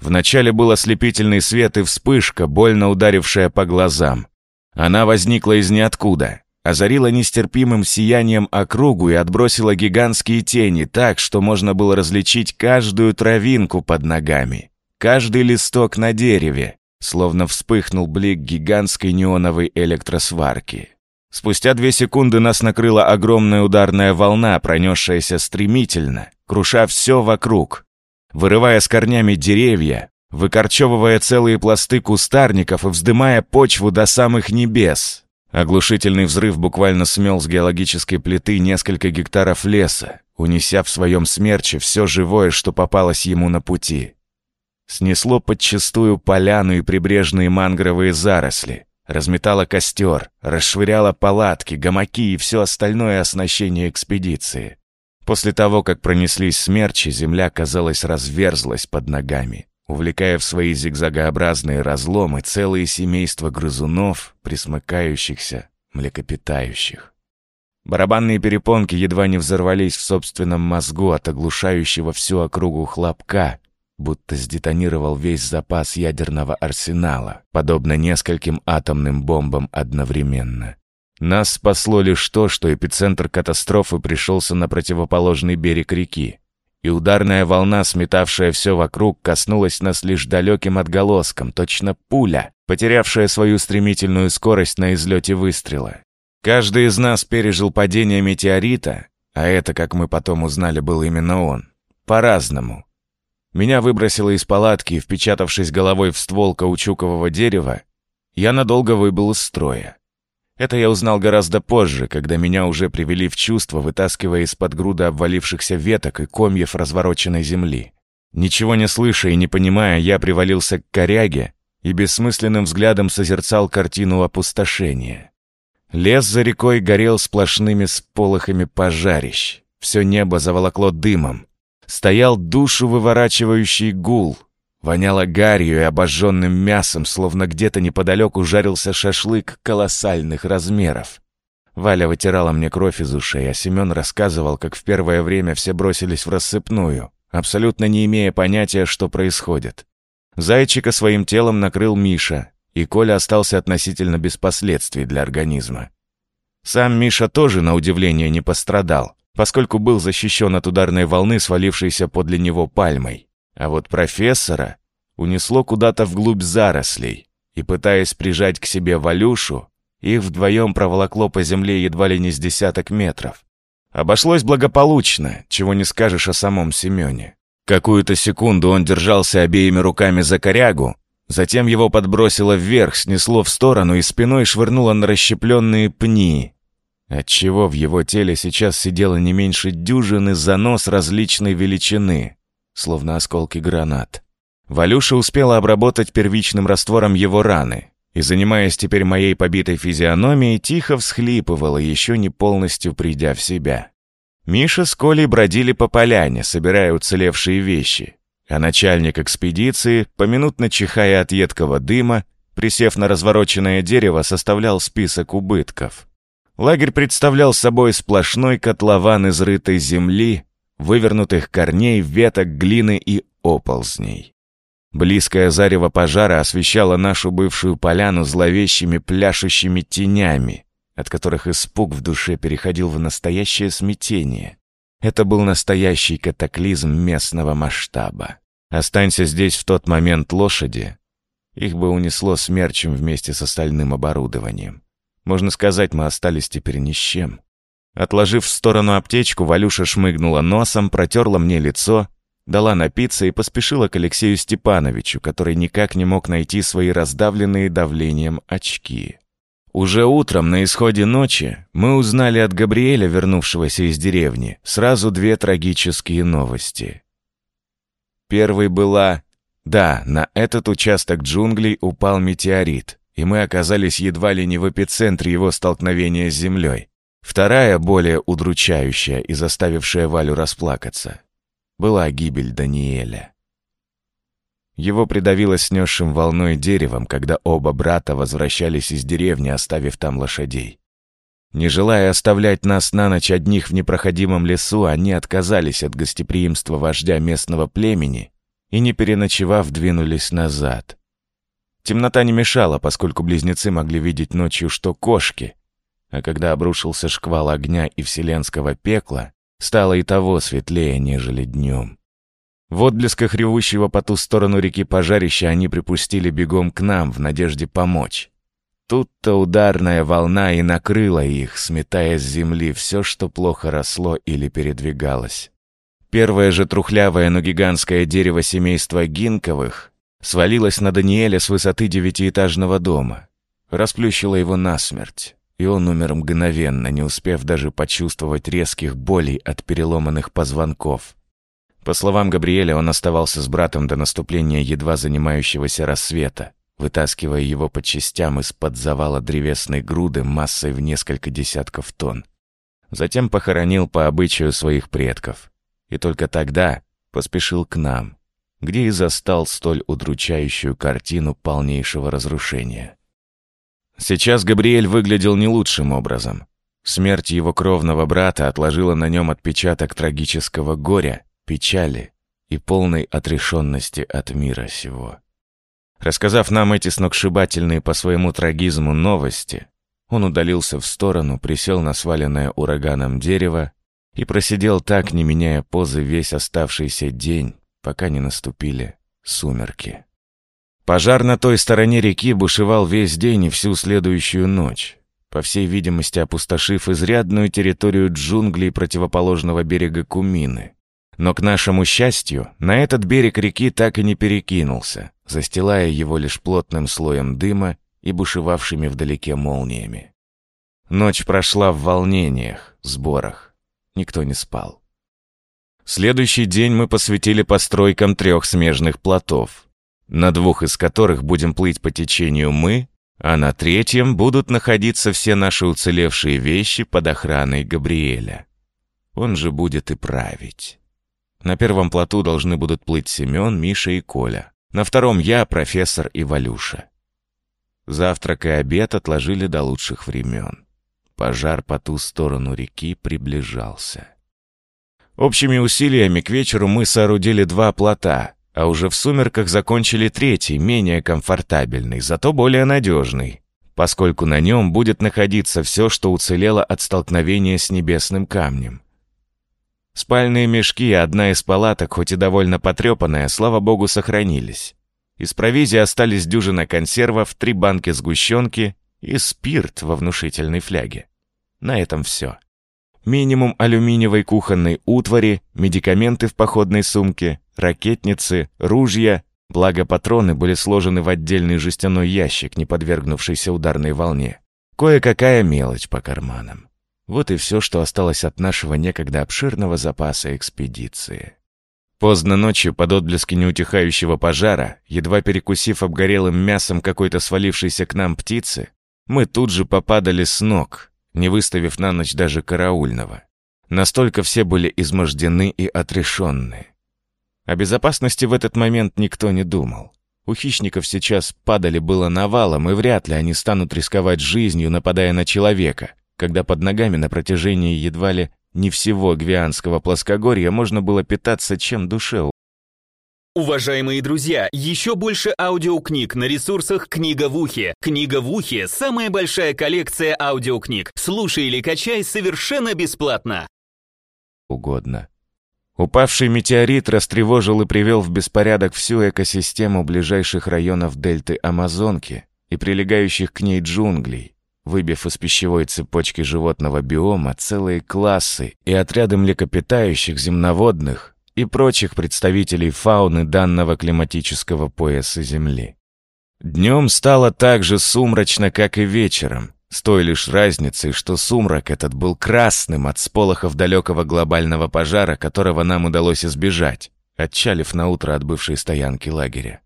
Вначале был ослепительный свет и вспышка, больно ударившая по глазам. Она возникла из ниоткуда, озарила нестерпимым сиянием округу и отбросила гигантские тени так, что можно было различить каждую травинку под ногами, каждый листок на дереве, словно вспыхнул блик гигантской неоновой электросварки. Спустя две секунды нас накрыла огромная ударная волна, пронесшаяся стремительно, круша все вокруг, вырывая с корнями деревья, выкорчевывая целые пласты кустарников и вздымая почву до самых небес. Оглушительный взрыв буквально смел с геологической плиты несколько гектаров леса, унеся в своем смерче все живое, что попалось ему на пути. Снесло подчистую поляну и прибрежные мангровые заросли, разметала костер, расшвыряла палатки, гамаки и все остальное оснащение экспедиции. После того, как пронеслись смерчи, земля, казалось, разверзлась под ногами, увлекая в свои зигзагообразные разломы целые семейства грызунов, присмыкающихся, млекопитающих. Барабанные перепонки едва не взорвались в собственном мозгу от оглушающего всю округу хлопка, будто сдетонировал весь запас ядерного арсенала, подобно нескольким атомным бомбам одновременно. Нас спасло лишь то, что эпицентр катастрофы пришелся на противоположный берег реки, и ударная волна, сметавшая все вокруг, коснулась нас лишь далеким отголоском, точно пуля, потерявшая свою стремительную скорость на излете выстрела. Каждый из нас пережил падение метеорита, а это, как мы потом узнали, был именно он. По-разному. Меня выбросило из палатки, впечатавшись головой в ствол каучукового дерева, я надолго выбыл из строя. Это я узнал гораздо позже, когда меня уже привели в чувство, вытаскивая из-под груды обвалившихся веток и комьев развороченной земли. Ничего не слыша и не понимая, я привалился к коряге и бессмысленным взглядом созерцал картину опустошения. Лес за рекой горел сплошными сполохами пожарищ. Все небо заволокло дымом. Стоял душу выворачивающий гул. Воняло гарью и обожженным мясом, словно где-то неподалеку жарился шашлык колоссальных размеров. Валя вытирала мне кровь из ушей, а Семен рассказывал, как в первое время все бросились в рассыпную, абсолютно не имея понятия, что происходит. Зайчика своим телом накрыл Миша, и Коля остался относительно без последствий для организма. Сам Миша тоже, на удивление, не пострадал, поскольку был защищен от ударной волны, свалившейся подле него пальмой. А вот профессора унесло куда-то вглубь зарослей, и, пытаясь прижать к себе Валюшу, их вдвоем проволокло по земле едва ли не с десяток метров. Обошлось благополучно, чего не скажешь о самом Семене. Какую-то секунду он держался обеими руками за корягу, затем его подбросило вверх, снесло в сторону и спиной швырнуло на расщепленные пни, отчего в его теле сейчас сидело не меньше дюжины занос различной величины, словно осколки гранат. Валюша успела обработать первичным раствором его раны и, занимаясь теперь моей побитой физиономией, тихо всхлипывала, еще не полностью придя в себя. Миша с Колей бродили по поляне, собирая уцелевшие вещи, а начальник экспедиции, поминутно чихая от едкого дыма, присев на развороченное дерево, составлял список убытков. Лагерь представлял собой сплошной котлован изрытой земли, вывернутых корней, веток, глины и оползней. Близкое зарево пожара освещало нашу бывшую поляну зловещими пляшущими тенями, от которых испуг в душе переходил в настоящее смятение. Это был настоящий катаклизм местного масштаба. Останься здесь в тот момент лошади, их бы унесло смерчем вместе с остальным оборудованием. Можно сказать, мы остались теперь ни с чем. Отложив в сторону аптечку, Валюша шмыгнула носом, протерла мне лицо, дала напиться и поспешила к Алексею Степановичу, который никак не мог найти свои раздавленные давлением очки. Уже утром, на исходе ночи, мы узнали от Габриэля, вернувшегося из деревни, сразу две трагические новости. Первой была... Да, на этот участок джунглей упал метеорит, и мы оказались едва ли не в эпицентре его столкновения с Землей. Вторая, более удручающая и заставившая Валю расплакаться, была гибель Даниэля. Его придавило снесшим волной деревом, когда оба брата возвращались из деревни, оставив там лошадей. Не желая оставлять нас на ночь одних в непроходимом лесу, они отказались от гостеприимства вождя местного племени и, не переночевав, двинулись назад. Темнота не мешала, поскольку близнецы могли видеть ночью что кошки, а когда обрушился шквал огня и вселенского пекла, стало и того светлее, нежели днем. В отблесках ревущего по ту сторону реки пожарища они припустили бегом к нам в надежде помочь. Тут-то ударная волна и накрыла их, сметая с земли все, что плохо росло или передвигалось. Первое же трухлявое, но гигантское дерево семейства Гинковых свалилось на Даниэля с высоты девятиэтажного дома, расплющило его насмерть, и он умер мгновенно, не успев даже почувствовать резких болей от переломанных позвонков. По словам Габриэля, он оставался с братом до наступления едва занимающегося рассвета, вытаскивая его по частям из-под завала древесной груды массой в несколько десятков тонн. Затем похоронил по обычаю своих предков. И только тогда поспешил к нам, где и застал столь удручающую картину полнейшего разрушения. Сейчас Габриэль выглядел не лучшим образом. Смерть его кровного брата отложила на нем отпечаток трагического горя, печали и полной отрешенности от мира сего. Рассказав нам эти сногсшибательные по своему трагизму новости, он удалился в сторону, присел на сваленное ураганом дерево и просидел так, не меняя позы, весь оставшийся день, пока не наступили сумерки. Пожар на той стороне реки бушевал весь день и всю следующую ночь, по всей видимости опустошив изрядную территорию джунглей противоположного берега Кумины. Но, к нашему счастью, на этот берег реки так и не перекинулся, застилая его лишь плотным слоем дыма и бушевавшими вдалеке молниями. Ночь прошла в волнениях, сборах. Никто не спал. Следующий день мы посвятили постройкам трех смежных плотов, на двух из которых будем плыть по течению мы, а на третьем будут находиться все наши уцелевшие вещи под охраной Габриэля. Он же будет и править. На первом плоту должны будут плыть Семен, Миша и Коля. На втором я, профессор и Валюша. Завтрак и обед отложили до лучших времен. Пожар по ту сторону реки приближался. Общими усилиями к вечеру мы соорудили два плота, а уже в сумерках закончили третий, менее комфортабельный, зато более надежный, поскольку на нем будет находиться все, что уцелело от столкновения с небесным камнем. Спальные мешки и одна из палаток, хоть и довольно потрепанная, слава богу, сохранились. Из провизии остались дюжина консервов, три банки сгущенки и спирт во внушительной фляге. На этом все. Минимум алюминиевой кухонной утвари, медикаменты в походной сумке, ракетницы, ружья, благо патроны были сложены в отдельный жестяной ящик, не подвергнувшийся ударной волне. Кое-какая мелочь по карманам. Вот и все, что осталось от нашего некогда обширного запаса экспедиции. Поздно ночью, под отблески неутихающего пожара, едва перекусив обгорелым мясом какой-то свалившейся к нам птицы, мы тут же попадали с ног, не выставив на ночь даже караульного. Настолько все были измождены и отрешенны. О безопасности в этот момент никто не думал. У хищников сейчас падали было навалом, и вряд ли они станут рисковать жизнью, нападая на человека, когда под ногами на протяжении едва ли не всего Гвианского плоскогорья можно было питаться чем душе Уважаемые друзья, еще больше аудиокниг на ресурсах «Книга в ухе». «Книга в ухе» — самая большая коллекция аудиокниг. Слушай или качай совершенно бесплатно. Угодно. Упавший метеорит растревожил и привел в беспорядок всю экосистему ближайших районов дельты Амазонки и прилегающих к ней джунглей, выбив из пищевой цепочки животного биома целые классы и отряды млекопитающих земноводных, и прочих представителей фауны данного климатического пояса Земли. Днем стало так же сумрачно, как и вечером, с той лишь разницей, что сумрак этот был красным от сполохов далекого глобального пожара, которого нам удалось избежать, отчалив на утро от бывшей стоянки лагеря.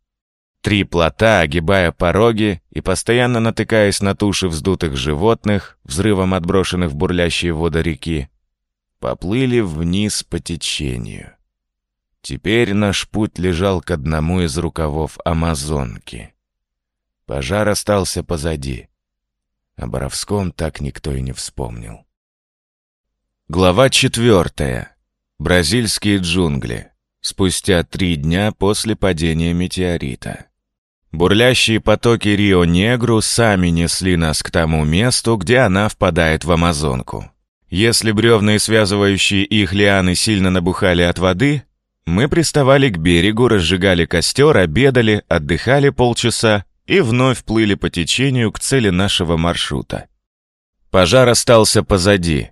Три плота, огибая пороги и постоянно натыкаясь на туши вздутых животных, взрывом отброшенных в бурлящие воды реки, поплыли вниз по течению. Теперь наш путь лежал к одному из рукавов Амазонки. Пожар остался позади. О Боровском так никто и не вспомнил. Глава четвертая. Бразильские джунгли. Спустя три дня после падения метеорита. Бурлящие потоки Рио-Негру сами несли нас к тому месту, где она впадает в Амазонку. Если бревна и связывающие их лианы сильно набухали от воды, мы приставали к берегу, разжигали костер, обедали, отдыхали полчаса и вновь плыли по течению к цели нашего маршрута. Пожар остался позади.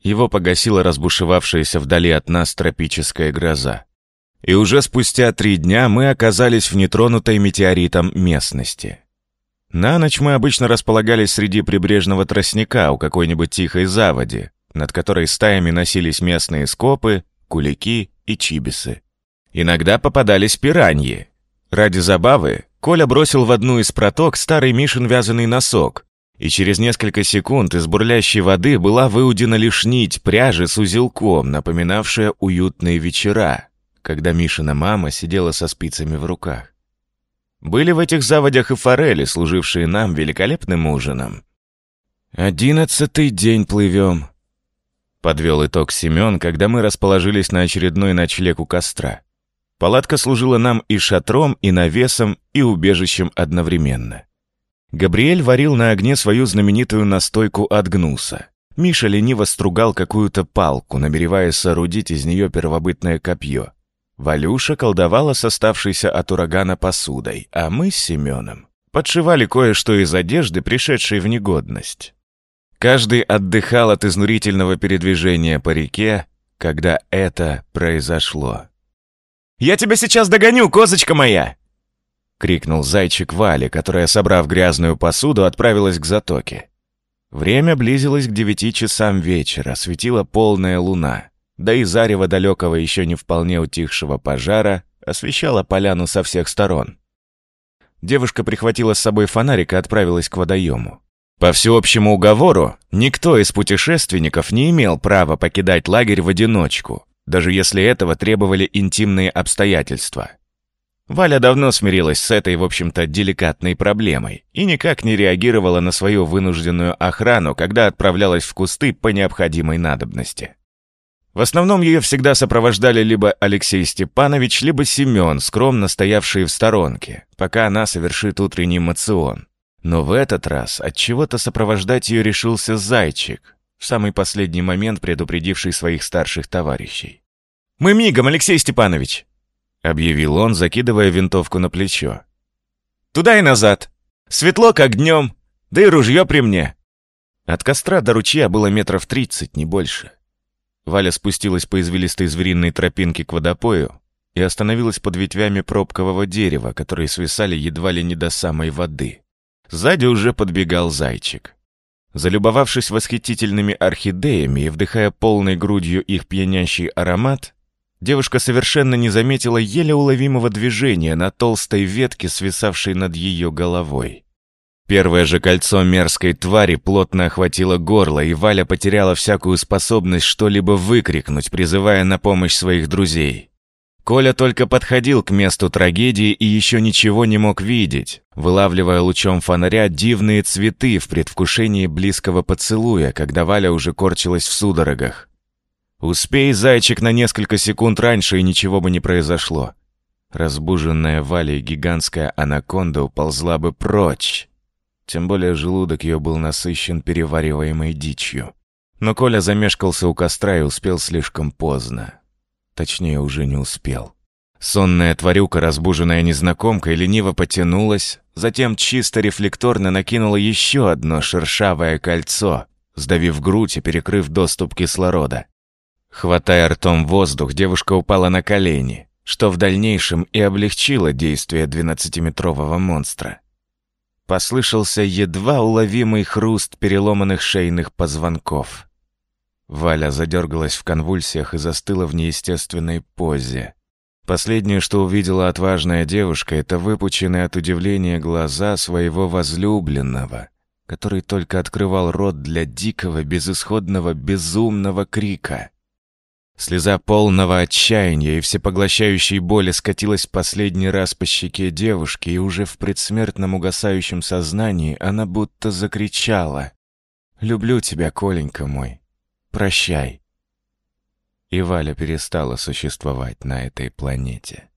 Его погасила разбушевавшаяся вдали от нас тропическая гроза. И уже спустя три дня мы оказались в нетронутой метеоритом местности. На ночь мы обычно располагались среди прибрежного тростника у какой-нибудь тихой заводи, над которой стаями носились местные скопы, кулики и чибисы. Иногда попадались пираньи. Ради забавы Коля бросил в одну из проток старый Мишин вязаный носок, и через несколько секунд из бурлящей воды была выудена лишь нить пряжи с узелком, напоминавшая уютные вечера, когда Мишина мама сидела со спицами в руках. Были в этих заводях и форели, служившие нам великолепным ужином. «Одиннадцатый день плывем», Подвел итог Семен, когда мы расположились на очередной ночлег у костра. Палатка служила нам и шатром, и навесом, и убежищем одновременно. Габриэль варил на огне свою знаменитую настойку от гнуса. Миша лениво стругал какую-то палку, намереваясь соорудить из нее первобытное копье. Валюша колдовала с оставшейся от урагана посудой, а мы с Семеном подшивали кое-что из одежды, пришедшей в негодность. Каждый отдыхал от изнурительного передвижения по реке, когда это произошло. «Я тебя сейчас догоню, козочка моя!» — крикнул зайчик Вале, которая, собрав грязную посуду, отправилась к затоке. Время близилось к девяти часам вечера, светила полная луна, да и зарево далекого еще не вполне утихшего пожара освещало поляну со всех сторон. Девушка прихватила с собой фонарик и отправилась к водоему. По всеобщему уговору, никто из путешественников не имел права покидать лагерь в одиночку, даже если этого требовали интимные обстоятельства. Валя давно смирилась с этой, в общем-то, деликатной проблемой и никак не реагировала на свою вынужденную охрану, когда отправлялась в кусты по необходимой надобности. В основном ее всегда сопровождали либо Алексей Степанович, либо Семен, скромно стоявшие в сторонке, пока она совершит утренний мацион. Но в этот раз от чего то сопровождать ее решился Зайчик, в самый последний момент предупредивший своих старших товарищей. «Мы мигом, Алексей Степанович!» — объявил он, закидывая винтовку на плечо. «Туда и назад. Светло, как днем, да и ружье при мне». От костра до ручья было метров тридцать, не больше. Валя спустилась по извилистой звериной тропинке к водопою и остановилась под ветвями пробкового дерева, которые свисали едва ли не до самой воды. Сзади уже подбегал зайчик. Залюбовавшись восхитительными орхидеями и вдыхая полной грудью их пьянящий аромат, девушка совершенно не заметила еле уловимого движения на толстой ветке, свисавшей над ее головой. Первое же кольцо мерзкой твари плотно охватило горло, и Валя потеряла всякую способность что-либо выкрикнуть, призывая на помощь своих друзей. Коля только подходил к месту трагедии и еще ничего не мог видеть, вылавливая лучом фонаря дивные цветы в предвкушении близкого поцелуя, когда Валя уже корчилась в судорогах. Успей, зайчик, на несколько секунд раньше, и ничего бы не произошло. Разбуженная Валей гигантская анаконда уползла бы прочь. Тем более желудок ее был насыщен перевариваемой дичью. Но Коля замешкался у костра и успел слишком поздно. Точнее, уже не успел. Сонная тварюка, разбуженная незнакомкой, лениво потянулась, затем чисто рефлекторно накинула еще одно шершавое кольцо, сдавив грудь и перекрыв доступ кислорода. Хватая ртом воздух, девушка упала на колени, что в дальнейшем и облегчило действие двенадцатиметрового монстра. Послышался едва уловимый хруст переломанных шейных позвонков. Валя задергалась в конвульсиях и застыла в неестественной позе. Последнее, что увидела отважная девушка, это выпученные от удивления глаза своего возлюбленного, который только открывал рот для дикого, безысходного, безумного крика. Слеза полного отчаяния и всепоглощающей боли скатилась последний раз по щеке девушки, и уже в предсмертном угасающем сознании она будто закричала «Люблю тебя, Коленька мой, прощай». И Валя перестала существовать на этой планете.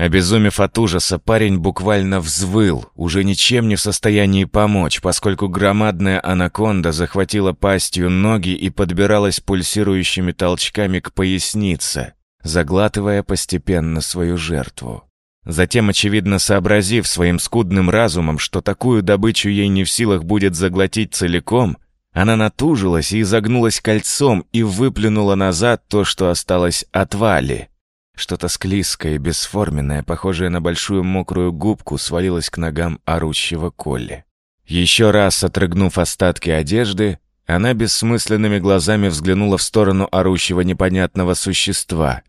Обезумев от ужаса, парень буквально взвыл, уже ничем не в состоянии помочь, поскольку громадная анаконда захватила пастью ноги и подбиралась пульсирующими толчками к пояснице, заглатывая постепенно свою жертву. Затем, очевидно сообразив своим скудным разумом, что такую добычу ей не в силах будет заглотить целиком, она натужилась и изогнулась кольцом и выплюнула назад то, что осталось от Вали. Что-то склизкое и бесформенное, похожее на большую мокрую губку, свалилось к ногам орущего Колли. Еще раз отрыгнув остатки одежды, она бессмысленными глазами взглянула в сторону орущего непонятного существа.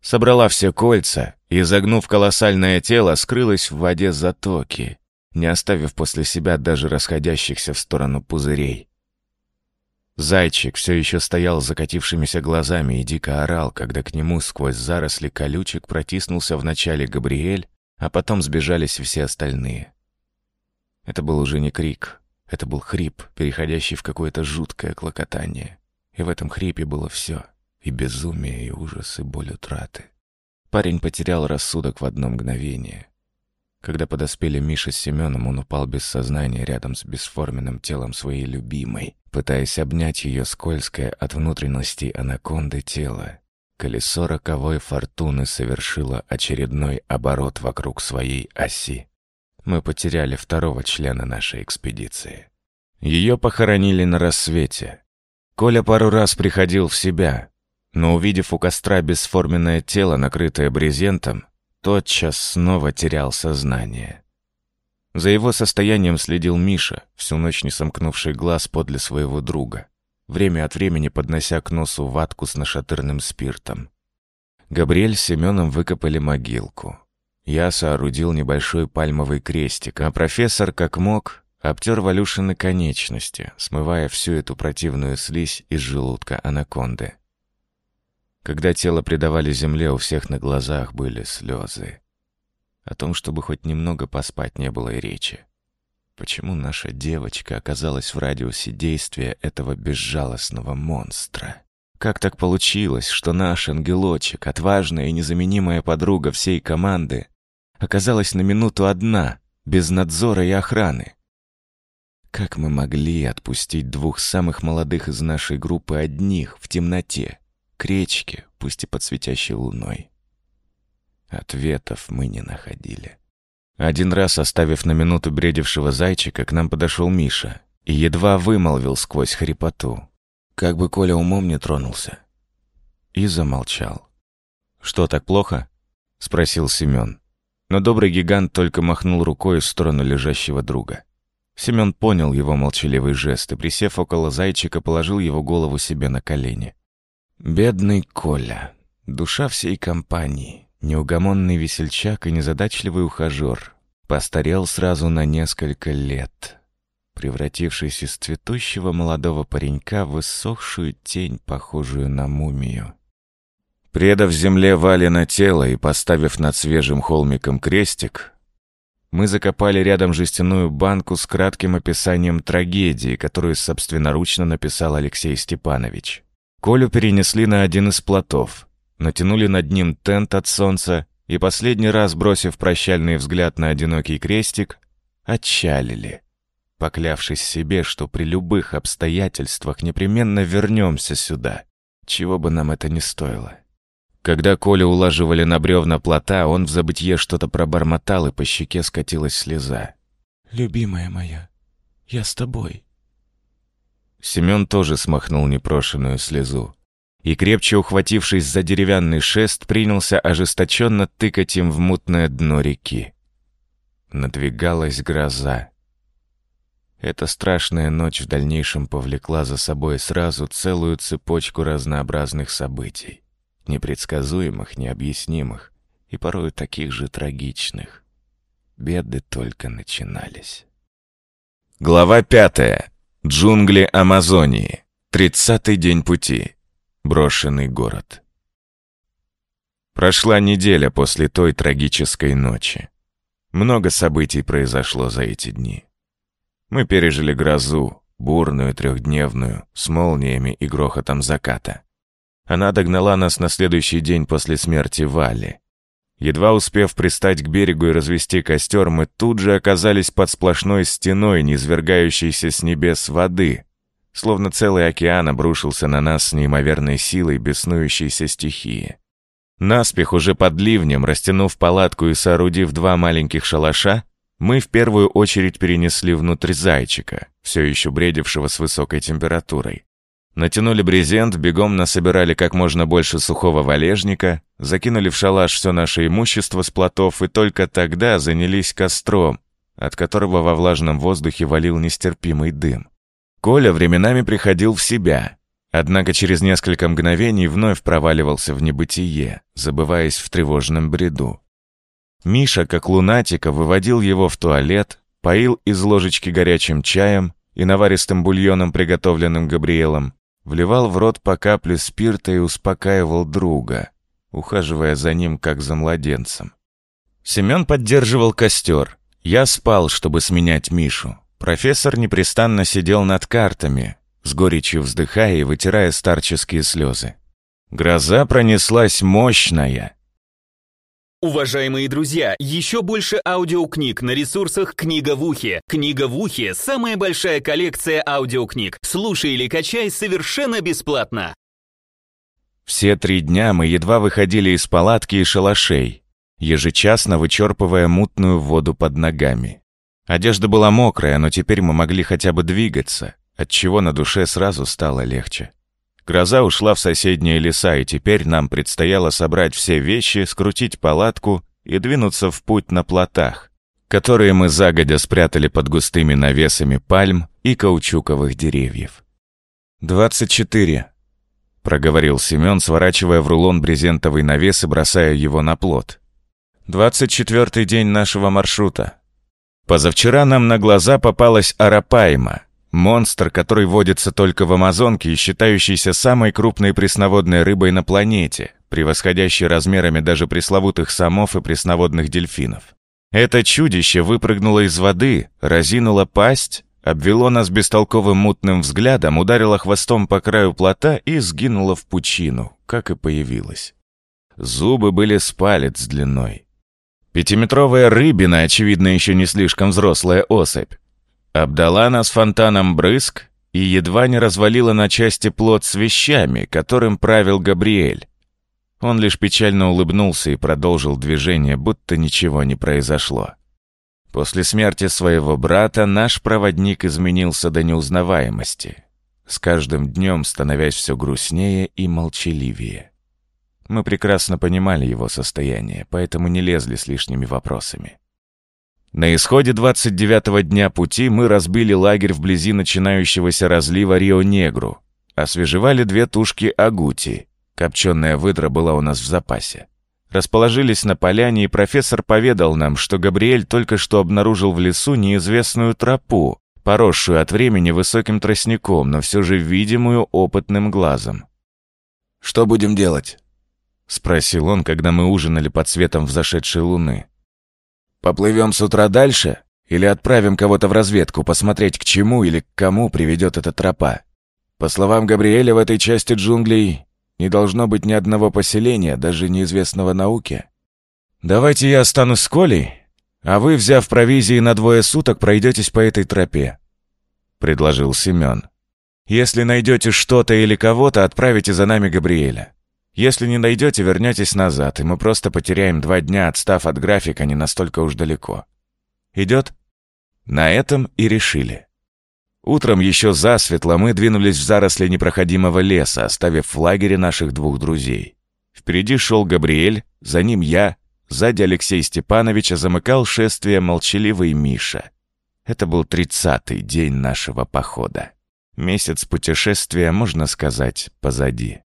Собрала все кольца и, загнув колоссальное тело, скрылась в воде затоки, не оставив после себя даже расходящихся в сторону пузырей. Зайчик все еще стоял с закатившимися глазами и дико орал, когда к нему сквозь заросли колючек протиснулся вначале Габриэль, а потом сбежались все остальные. Это был уже не крик, это был хрип, переходящий в какое-то жуткое клокотание. И в этом хрипе было все — и безумие, и ужас, и боль утраты. Парень потерял рассудок в одно мгновение. Когда подоспели Миша с Семеном, он упал без сознания рядом с бесформенным телом своей любимой, пытаясь обнять ее скользкое от внутренности анаконды тело. Колесо роковой фортуны совершило очередной оборот вокруг своей оси. Мы потеряли второго члена нашей экспедиции. Ее похоронили на рассвете. Коля пару раз приходил в себя, но увидев у костра бесформенное тело, накрытое брезентом, тотчас снова терял сознание. За его состоянием следил Миша, всю ночь не сомкнувший глаз подле своего друга, время от времени поднося к носу ватку с нашатырным спиртом. Габриэль с Семеном выкопали могилку. Я соорудил небольшой пальмовый крестик, а профессор, как мог, обтер Валюшины конечности, смывая всю эту противную слизь из желудка анаконды. Когда тело предавали земле, у всех на глазах были слезы. О том, чтобы хоть немного поспать, не было и речи. Почему наша девочка оказалась в радиусе действия этого безжалостного монстра? Как так получилось, что наш ангелочек, отважная и незаменимая подруга всей команды, оказалась на минуту одна, без надзора и охраны? Как мы могли отпустить двух самых молодых из нашей группы одних в темноте, к речке, пусть и под светящей луной? Ответов мы не находили. Один раз, оставив на минуту бредившего зайчика, к нам подошел Миша и едва вымолвил сквозь хрипоту. Как бы Коля умом не тронулся. И замолчал. «Что, так плохо?» — спросил Семен. Но добрый гигант только махнул рукой в сторону лежащего друга. Семен понял его молчаливый жест и, присев около зайчика, положил его голову себе на колени. «Бедный Коля, душа всей компании, Неугомонный весельчак и незадачливый ухажер постарел сразу на несколько лет, превратившись из цветущего молодого паренька в иссохшую тень, похожую на мумию. Предав земле Валина тело и поставив над свежим холмиком крестик, мы закопали рядом жестяную банку с кратким описанием трагедии, которую собственноручно написал Алексей Степанович. Колю перенесли на один из плотов — натянули над ним тент от солнца и, последний раз бросив прощальный взгляд на одинокий крестик, отчалили, поклявшись себе, что при любых обстоятельствах непременно вернемся сюда, чего бы нам это ни стоило. Когда Коля улаживали на бревна плота, он в забытье что-то пробормотал, и по щеке скатилась слеза. «Любимая моя, я с тобой». Семен тоже смахнул непрошенную слезу и, крепче ухватившись за деревянный шест, принялся ожесточенно тыкать им в мутное дно реки. Надвигалась гроза. Эта страшная ночь в дальнейшем повлекла за собой сразу целую цепочку разнообразных событий, непредсказуемых, необъяснимых и порой таких же трагичных. Беды только начинались. Глава пятая. Джунгли Амазонии. Тридцатый день пути. Брошенный город. Прошла неделя после той трагической ночи. Много событий произошло за эти дни. Мы пережили грозу, бурную трехдневную, с молниями и грохотом заката. Она догнала нас на следующий день после смерти Вали. Едва успев пристать к берегу и развести костер, мы тут же оказались под сплошной стеной, низвергающейся с небес воды, Словно целый океан обрушился на нас с неимоверной силой беснующейся стихии. Наспех, уже под ливнем, растянув палатку и соорудив два маленьких шалаша, мы в первую очередь перенесли внутрь зайчика, все еще бредившего с высокой температурой. Натянули брезент, бегом насобирали как можно больше сухого валежника, закинули в шалаш все наше имущество с плотов и только тогда занялись костром, от которого во влажном воздухе валил нестерпимый дым. Коля временами приходил в себя, однако через несколько мгновений вновь проваливался в небытие, забываясь в тревожном бреду. Миша, как лунатика, выводил его в туалет, поил из ложечки горячим чаем и наваристым бульоном, приготовленным Габриэлом, вливал в рот по капле спирта и успокаивал друга, ухаживая за ним, как за младенцем. Семен поддерживал костер. Я спал, чтобы сменять Мишу. Профессор непрестанно сидел над картами, с горечью вздыхая и вытирая старческие слезы. Гроза пронеслась мощная. Уважаемые друзья, еще больше аудиокниг на ресурсах «Книга в ухе». «Книга в ухе» — самая большая коллекция аудиокниг. Слушай или качай совершенно бесплатно. Все три дня мы едва выходили из палатки и шалашей, ежечасно вычерпывая мутную воду под ногами. Одежда была мокрая, но теперь мы могли хотя бы двигаться, отчего на душе сразу стало легче. Гроза ушла в соседние леса, и теперь нам предстояло собрать все вещи, скрутить палатку и двинуться в путь на плотах, которые мы загодя спрятали под густыми навесами пальм и каучуковых деревьев. «Двадцать четыре», — проговорил Семен, сворачивая в рулон брезентовый навес и бросая его на плот. «Двадцать четвертый день нашего маршрута. Позавчера нам на глаза попалась арапайма, монстр, который водится только в Амазонке и считающийся самой крупной пресноводной рыбой на планете, превосходящей размерами даже пресловутых самов и пресноводных дельфинов. Это чудище выпрыгнуло из воды, разинуло пасть обвело нас бестолковым мутным взглядом, ударило хвостом по краю плота и сгинуло в пучину, как и появилось. Зубы были с палец длиной. Пятиметровая рыбина, очевидно, еще не слишком взрослая особь, обдала нас фонтаном брызг и едва не развалила на части плод с вещами, которым правил Габриэль. Он лишь печально улыбнулся и продолжил движение, будто ничего не произошло. После смерти своего брата наш проводник изменился до неузнаваемости, с каждым днем становясь все грустнее и молчаливее. Мы прекрасно понимали его состояние, поэтому не лезли с лишними вопросами. На исходе 29-го дня пути мы разбили лагерь вблизи начинающегося разлива Рио-Негру, освежевали две тушки агути, копченая выдра была у нас в запасе расположились на поляне, и профессор поведал нам, что Габриэль только что обнаружил в лесу неизвестную тропу, поросшую от времени высоким тростником, но все же видимую опытным глазом. «Что будем делать?» — спросил он, когда мы ужинали под светом взошедшей луны. «Поплывем с утра дальше? Или отправим кого-то в разведку посмотреть, к чему или к кому приведет эта тропа? По словам Габриэля, в этой части джунглей не должно быть ни одного поселения, даже неизвестного науке. Давайте я останусь с Колей, а вы, взяв провизии на двое суток, пройдетесь по этой тропе», — предложил Семен. «Если найдете что-то или кого-то, отправите за нами Габриэля. Если не найдете, вернетесь назад, и мы просто потеряем два дня, отстав от графика не настолько уж далеко. Идет?» На этом и решили. Утром еще засветло мы двинулись в заросли непроходимого леса, оставив в лагере наших двух друзей. Впереди шел Габриэль, за ним я, сзади Алексей Степанович, а замыкал шествие молчаливый Миша. Это был тридцатый день нашего похода. Месяц путешествия, можно сказать, позади.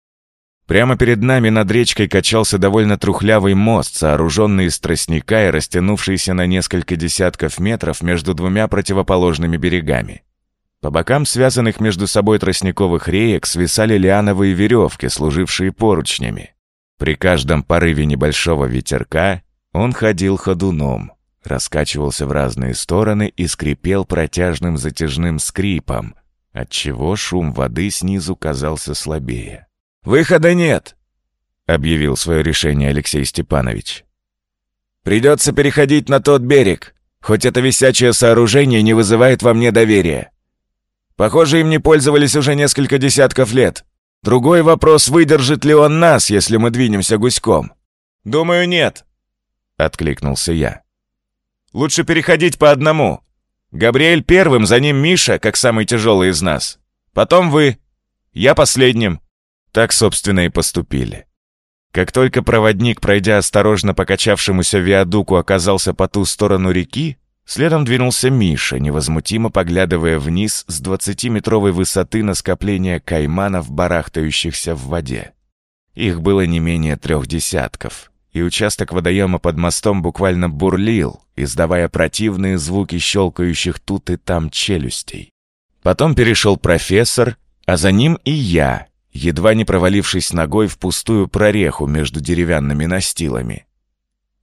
Прямо перед нами над речкой качался довольно трухлявый мост, сооруженный из тростника и растянувшийся на несколько десятков метров между двумя противоположными берегами. По бокам связанных между собой тростниковых реек свисали лиановые веревки, служившие поручнями. При каждом порыве небольшого ветерка он ходил ходуном, раскачивался в разные стороны и скрипел протяжным затяжным скрипом, отчего шум воды снизу казался слабее. «Выхода нет!» — объявил свое решение Алексей Степанович. «Придется переходить на тот берег, хоть это висячее сооружение не вызывает во мне доверия. Похоже, им не пользовались уже несколько десятков лет. Другой вопрос, выдержит ли он нас, если мы двинемся гуськом. «Думаю, нет», — откликнулся я. «Лучше переходить по одному. Габриэль первым, за ним Миша, как самый тяжелый из нас. Потом вы. Я последним». Так, собственно, и поступили. Как только проводник, пройдя осторожно покачавшемуся виадуку, оказался по ту сторону реки, Следом двинулся Миша, невозмутимо поглядывая вниз с двадцатиметровой высоты на скопление кайманов, барахтающихся в воде. Их было не менее трех десятков, и участок водоема под мостом буквально бурлил, издавая противные звуки щелкающих тут и там челюстей. Потом перешел профессор, а за ним и я, едва не провалившись ногой в пустую прореху между деревянными настилами.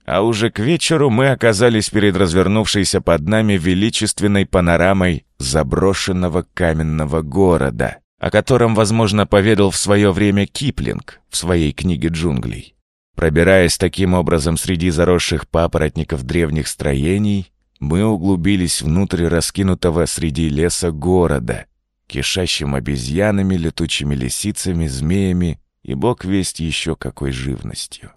А уже к вечеру мы оказались перед развернувшейся под нами величественной панорамой заброшенного каменного города, о котором, возможно, поведал в свое время Киплинг в своей книге «Джунглей». Пробираясь таким образом среди заросших папоротников древних строений, мы углубились внутрь раскинутого среди леса города, кишащим обезьянами, летучими лисицами, змеями и бог весть еще какой живностью.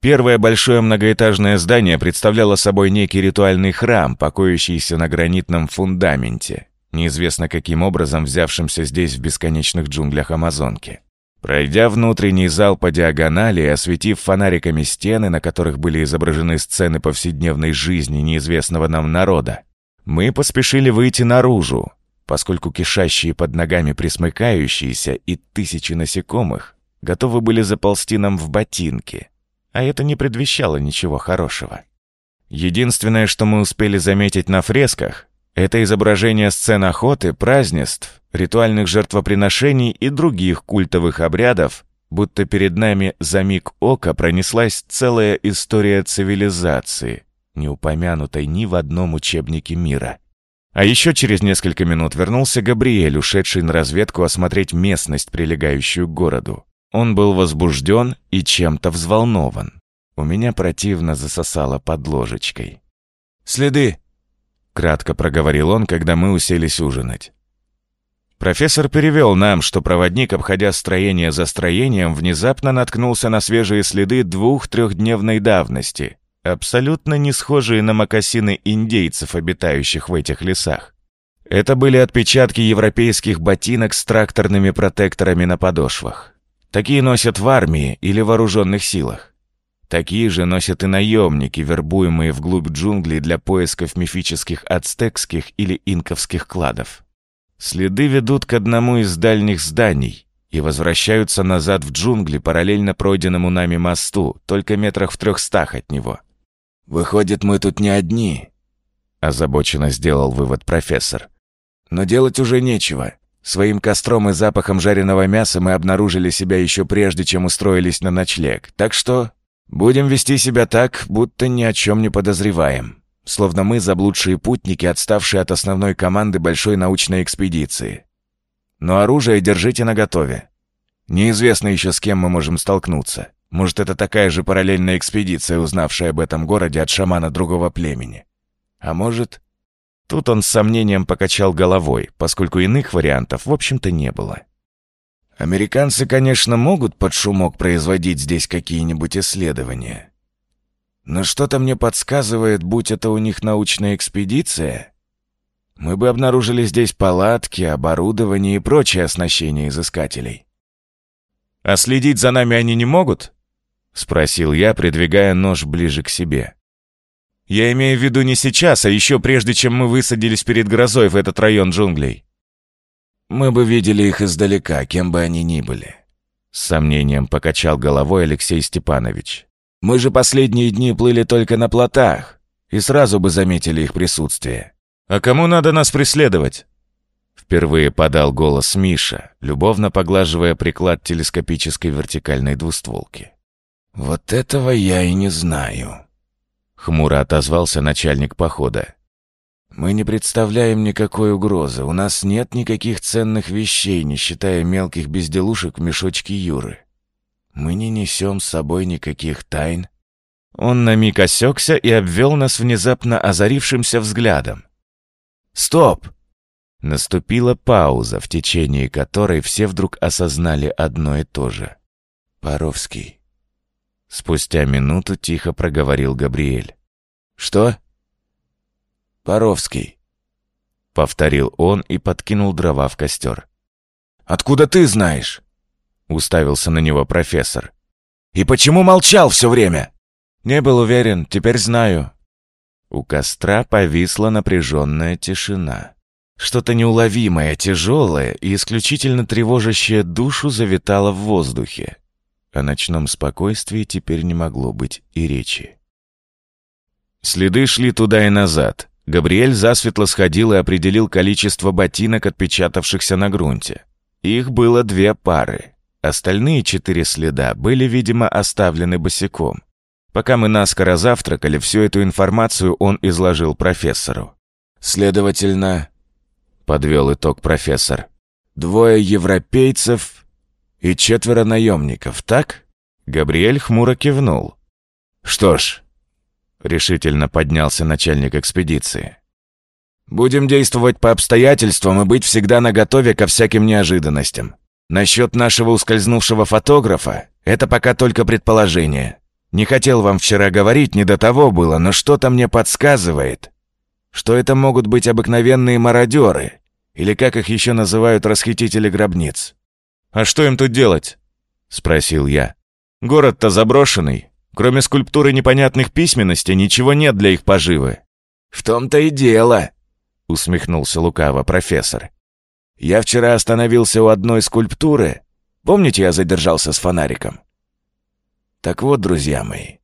Первое большое многоэтажное здание представляло собой некий ритуальный храм, покоящийся на гранитном фундаменте, неизвестно каким образом взявшимся здесь в бесконечных джунглях Амазонки. Пройдя внутренний зал по диагонали и осветив фонариками стены, на которых были изображены сцены повседневной жизни неизвестного нам народа, мы поспешили выйти наружу, поскольку кишащие под ногами присмыкающиеся и тысячи насекомых готовы были заползти нам в ботинки, а это не предвещало ничего хорошего. Единственное, что мы успели заметить на фресках, это изображение сцен охоты, празднеств, ритуальных жертвоприношений и других культовых обрядов, будто перед нами за миг ока пронеслась целая история цивилизации, не упомянутой ни в одном учебнике мира. А еще через несколько минут вернулся Габриэль, ушедший на разведку осмотреть местность, прилегающую к городу. Он был возбужден и чем-то взволнован. У меня противно засосало под ложечкой. «Следы!» — кратко проговорил он, когда мы уселись ужинать. Профессор перевел нам, что проводник, обходя строение за строением, внезапно наткнулся на свежие следы двух-трехдневной давности, абсолютно не схожие на мокасины индейцев, обитающих в этих лесах. Это были отпечатки европейских ботинок с тракторными протекторами на подошвах. Такие носят в армии или вооруженных силах. Такие же носят и наемники, вербуемые вглубь джунглей для поисков мифических ацтекских или инковских кладов. Следы ведут к одному из дальних зданий и возвращаются назад в джунгли параллельно пройденному нами мосту, только метрах в трехстах от него. «Выходит, мы тут не одни», — озабоченно сделал вывод профессор. «Но делать уже нечего. Своим костром и запахом жареного мяса мы обнаружили себя еще прежде, чем устроились на ночлег. Так что будем вести себя так, будто ни о чем не подозреваем. Словно мы заблудшие путники, отставшие от основной команды большой научной экспедиции. Но оружие держите наготове. Неизвестно еще, с кем мы можем столкнуться. Может, это такая же параллельная экспедиция, узнавшая об этом городе от шамана другого племени. А может... Тут он с сомнением покачал головой, поскольку иных вариантов, в общем-то, не было. Американцы, конечно, могут под шумок производить здесь какие-нибудь исследования. Но что-то мне подсказывает, будь это у них научная экспедиция, мы бы обнаружили здесь палатки, оборудование и прочее оснащение изыскателей. «А следить за нами они не могут?» — спросил я, придвигая нож ближе к себе. «Я имею в виду не сейчас, а еще прежде, чем мы высадились перед грозой в этот район джунглей». «Мы бы видели их издалека, кем бы они ни были», — с сомнением покачал головой Алексей Степанович. «Мы же последние дни плыли только на плотах, и сразу бы заметили их присутствие». «А кому надо нас преследовать?» Впервые подал голос Миша, любовно поглаживая приклад телескопической вертикальной двустволки. «Вот этого я и не знаю», — хмуро отозвался начальник похода. «Мы не представляем никакой угрозы. У нас нет никаких ценных вещей, не считая мелких безделушек в мешочке Юры. Мы не несем с собой никаких тайн». Он на миг осекся и обвел нас внезапно озарившимся взглядом. «Стоп!» Наступила пауза, в течение которой все вдруг осознали одно и то же. «Паровский, Спустя минуту тихо проговорил Габриэль. «Что?» «Паровский», — повторил он и подкинул дрова в костер. «Откуда ты знаешь?» — уставился на него профессор. «И почему молчал все время?» «Не был уверен, теперь знаю». У костра повисла напряженная тишина. Что-то неуловимое, тяжелое и исключительно тревожащее душу завитало в воздухе. О ночном спокойствии теперь не могло быть и речи. Следы шли туда и назад. Габриэль засветло сходил и определил количество ботинок, отпечатавшихся на грунте. Их было две пары. Остальные четыре следа были, видимо, оставлены босиком. Пока мы наскоро завтракали, всю эту информацию он изложил профессору. «Следовательно», — подвел итог профессор, «двое европейцев и четверо наемников, так?» Габриэль хмуро кивнул. «Что ж», — решительно поднялся начальник экспедиции, «будем действовать по обстоятельствам и быть всегда наготове ко всяким неожиданностям. Насчет нашего ускользнувшего фотографа — это пока только предположение. Не хотел вам вчера говорить, не до того было, но что-то мне подсказывает, что это могут быть обыкновенные мародеры, или как их еще называют расхитители гробниц. «А что им тут делать?» спросил я. «Город-то заброшенный. Кроме скульптуры непонятных письменностей ничего нет для их поживы». «В том-то и дело», — усмехнулся лукаво профессор. «Я вчера остановился у одной скульптуры. Помните, я задержался с фонариком? Так вот, друзья мои,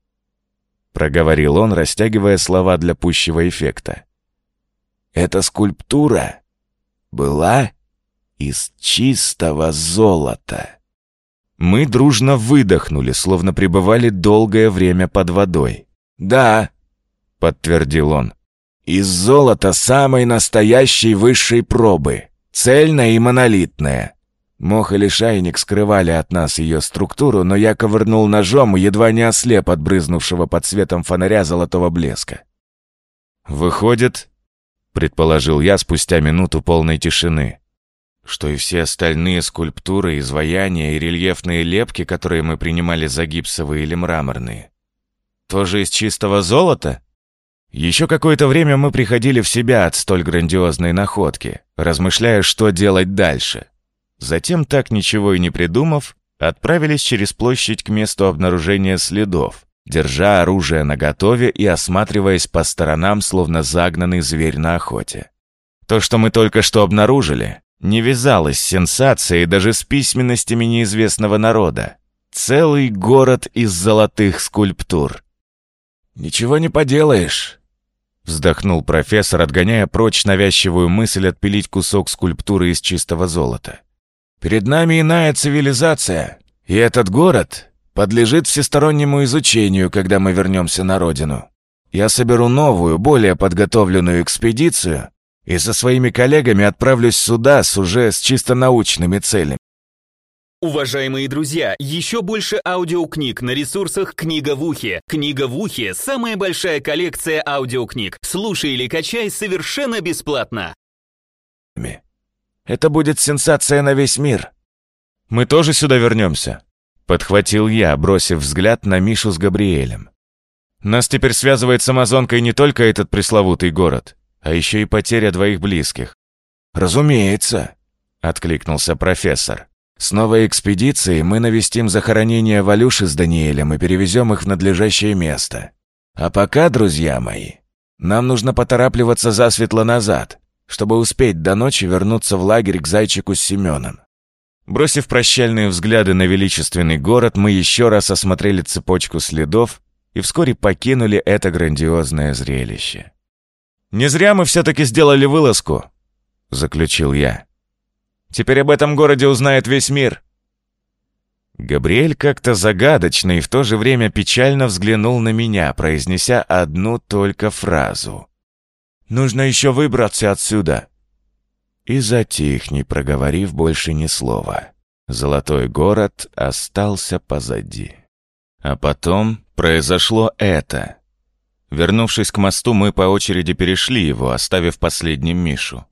проговорил он, растягивая слова для пущего эффекта. Эта скульптура была из чистого золота. Мы дружно выдохнули, словно пребывали долгое время под водой. «Да», — подтвердил он, — «из золота самой настоящей высшей пробы, цельная и монолитная. Мох или шайник скрывали от нас ее структуру, но я ковырнул ножом и едва не ослеп от брызнувшего под светом фонаря золотого блеска. «Выходит», — предположил я спустя минуту полной тишины, что и все остальные скульптуры, изваяния и рельефные лепки, которые мы принимали за гипсовые или мраморные, тоже из чистого золота? Еще какое-то время мы приходили в себя от столь грандиозной находки, размышляя, что делать дальше. Затем, так ничего и не придумав, отправились через площадь к месту обнаружения следов, держа оружие наготове и осматриваясь по сторонам, словно загнанный зверь на охоте. То, что мы только что обнаружили, не вязалось с сенсацией даже с письменностями неизвестного народа. Целый город из золотых скульптур. «Ничего не поделаешь», — вздохнул профессор, отгоняя прочь навязчивую мысль отпилить кусок скульптуры из чистого золота. «Перед нами иная цивилизация, и этот город подлежит всестороннему изучению, когда мы вернемся на родину. Я соберу новую, более подготовленную экспедицию и со своими коллегами отправлюсь сюда с уже с чисто научными целями. Уважаемые друзья, еще больше аудиокниг на ресурсах «Книга в ухе». «Книга в ухе» — самая большая коллекция аудиокниг. Слушай или качай совершенно бесплатно. Это будет сенсация на весь мир. Мы тоже сюда вернемся. Подхватил я, бросив взгляд на Мишу с Габриэлем. Нас теперь связывает с Амазонкой не только этот пресловутый город а еще и потеря двоих близких. «Разумеется», — откликнулся профессор. «С новой экспедицией мы навестим захоронение Валюши с Даниэлем и перевезем их в надлежащее место. А пока, друзья мои, нам нужно поторапливаться засветло назад, чтобы успеть до ночи вернуться в лагерь к Зайчику с Семеном». Бросив прощальные взгляды на величественный город, мы еще раз осмотрели цепочку следов и вскоре покинули это грандиозное зрелище. «Не зря мы все-таки сделали вылазку», — заключил я. «Теперь об этом городе узнает весь мир». Габриэль как-то загадочно и в то же время печально взглянул на меня, произнеся одну только фразу. «Нужно еще выбраться отсюда». И затих, не проговорив больше ни слова. Золотой город остался позади. А потом произошло это — Вернувшись к мосту, мы по очереди перешли его, оставив последним Мишу.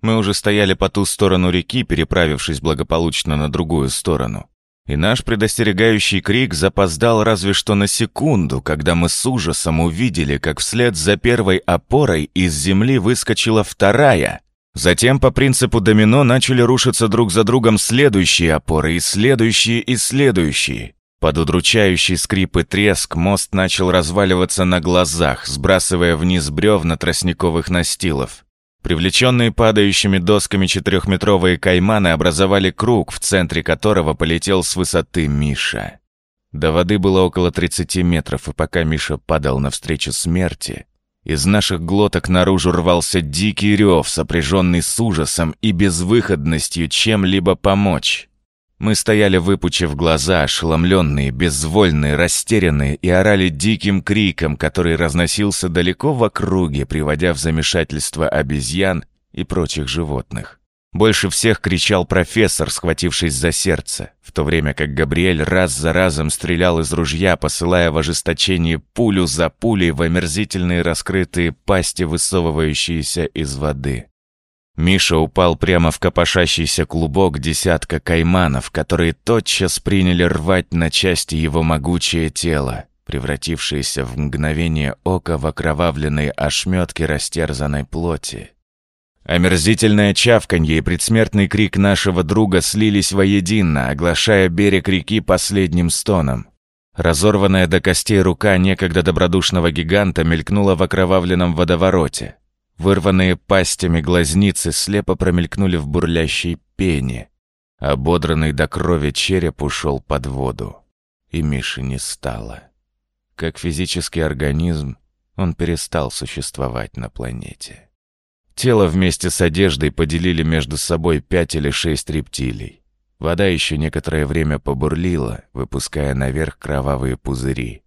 Мы уже стояли по ту сторону реки, переправившись благополучно на другую сторону. И наш предостерегающий крик запоздал разве что на секунду, когда мы с ужасом увидели, как вслед за первой опорой из земли выскочила вторая. Затем по принципу домино начали рушиться друг за другом следующие опоры и следующие и следующие. Под удручающий скрип и треск мост начал разваливаться на глазах, сбрасывая вниз бревна тростниковых настилов. Привлеченные падающими досками четырехметровые кайманы образовали круг, в центре которого полетел с высоты Миша. До воды было около 30 метров, и пока Миша падал навстречу смерти, из наших глоток наружу рвался дикий рев, сопряженный с ужасом и безвыходностью чем-либо помочь. Мы стояли, выпучив глаза, ошеломленные, безвольные, растерянные, и орали диким криком, который разносился далеко в округе, приводя в замешательство обезьян и прочих животных. Больше всех кричал профессор, схватившись за сердце, в то время как Габриэль раз за разом стрелял из ружья, посылая в ожесточении пулю за пулей в омерзительные раскрытые пасти, высовывающиеся из воды. Миша упал прямо в копошащийся клубок десятка кайманов, которые тотчас приняли рвать на части его могучее тело, превратившееся в мгновение ока в окровавленные ошметки растерзанной плоти. Омерзительное чавканье и предсмертный крик нашего друга слились воедино, оглашая берег реки последним стоном. Разорванная до костей рука некогда добродушного гиганта мелькнула в окровавленном водовороте. Вырванные пастями глазницы слепо промелькнули в бурлящей пене. Ободранный до крови череп ушел под воду. И Миши не стало. Как физический организм, он перестал существовать на планете. Тело вместе с одеждой поделили между собой пять или шесть рептилий. Вода еще некоторое время побурлила, выпуская наверх кровавые пузыри.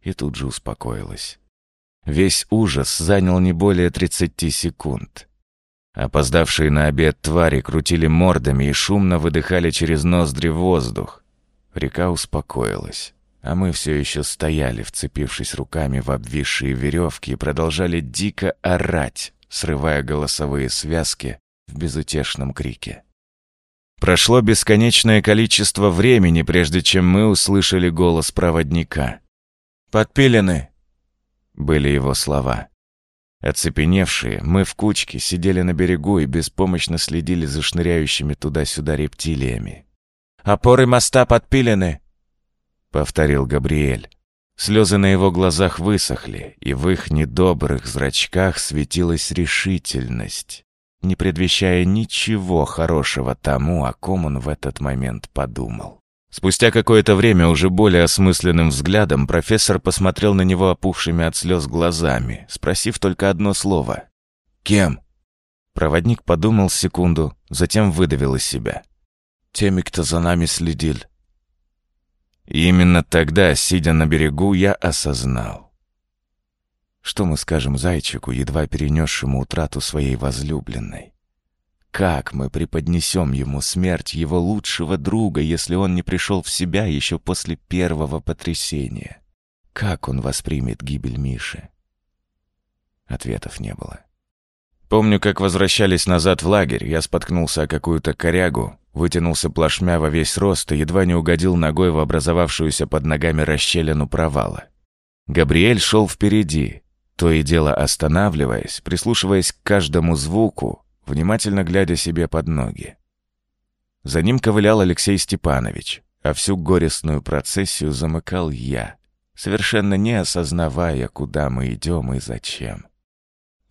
И тут же успокоилась. Весь ужас занял не более 30 секунд. Опоздавшие на обед твари крутили мордами и шумно выдыхали через ноздри воздух. Река успокоилась, а мы все еще стояли, вцепившись руками в обвисшие веревки и продолжали дико орать, срывая голосовые связки в безутешном крике. Прошло бесконечное количество времени, прежде чем мы услышали голос проводника. «Подпилены!» — были его слова. Оцепеневшие, мы в кучке сидели на берегу и беспомощно следили за шныряющими туда-сюда рептилиями. «Опоры моста подпилены!» — повторил Габриэль. Слезы на его глазах высохли, и в их недобрых зрачках светилась решительность, не предвещая ничего хорошего тому, о ком он в этот момент подумал. Спустя какое-то время уже более осмысленным взглядом профессор посмотрел на него опухшими от слез глазами, спросив только одно слово. «Кем?» Проводник подумал секунду, затем выдавил из себя. «Теми, кто за нами следил». И именно тогда, сидя на берегу, я осознал. Что мы скажем зайчику, едва перенесшему утрату своей возлюбленной? Как мы преподнесем ему смерть его лучшего друга, если он не пришел в себя еще после первого потрясения? Как он воспримет гибель Миши? Ответов не было. Помню, как возвращались назад в лагерь, я споткнулся о какую-то корягу, вытянулся плашмя во весь рост и едва не угодил ногой в образовавшуюся под ногами расщелину провала. Габриэль шел впереди, то и дело останавливаясь, прислушиваясь к каждому звуку, внимательно глядя себе под ноги. За ним ковылял Алексей Степанович, а всю горестную процессию замыкал я, совершенно не осознавая, куда мы идем и зачем.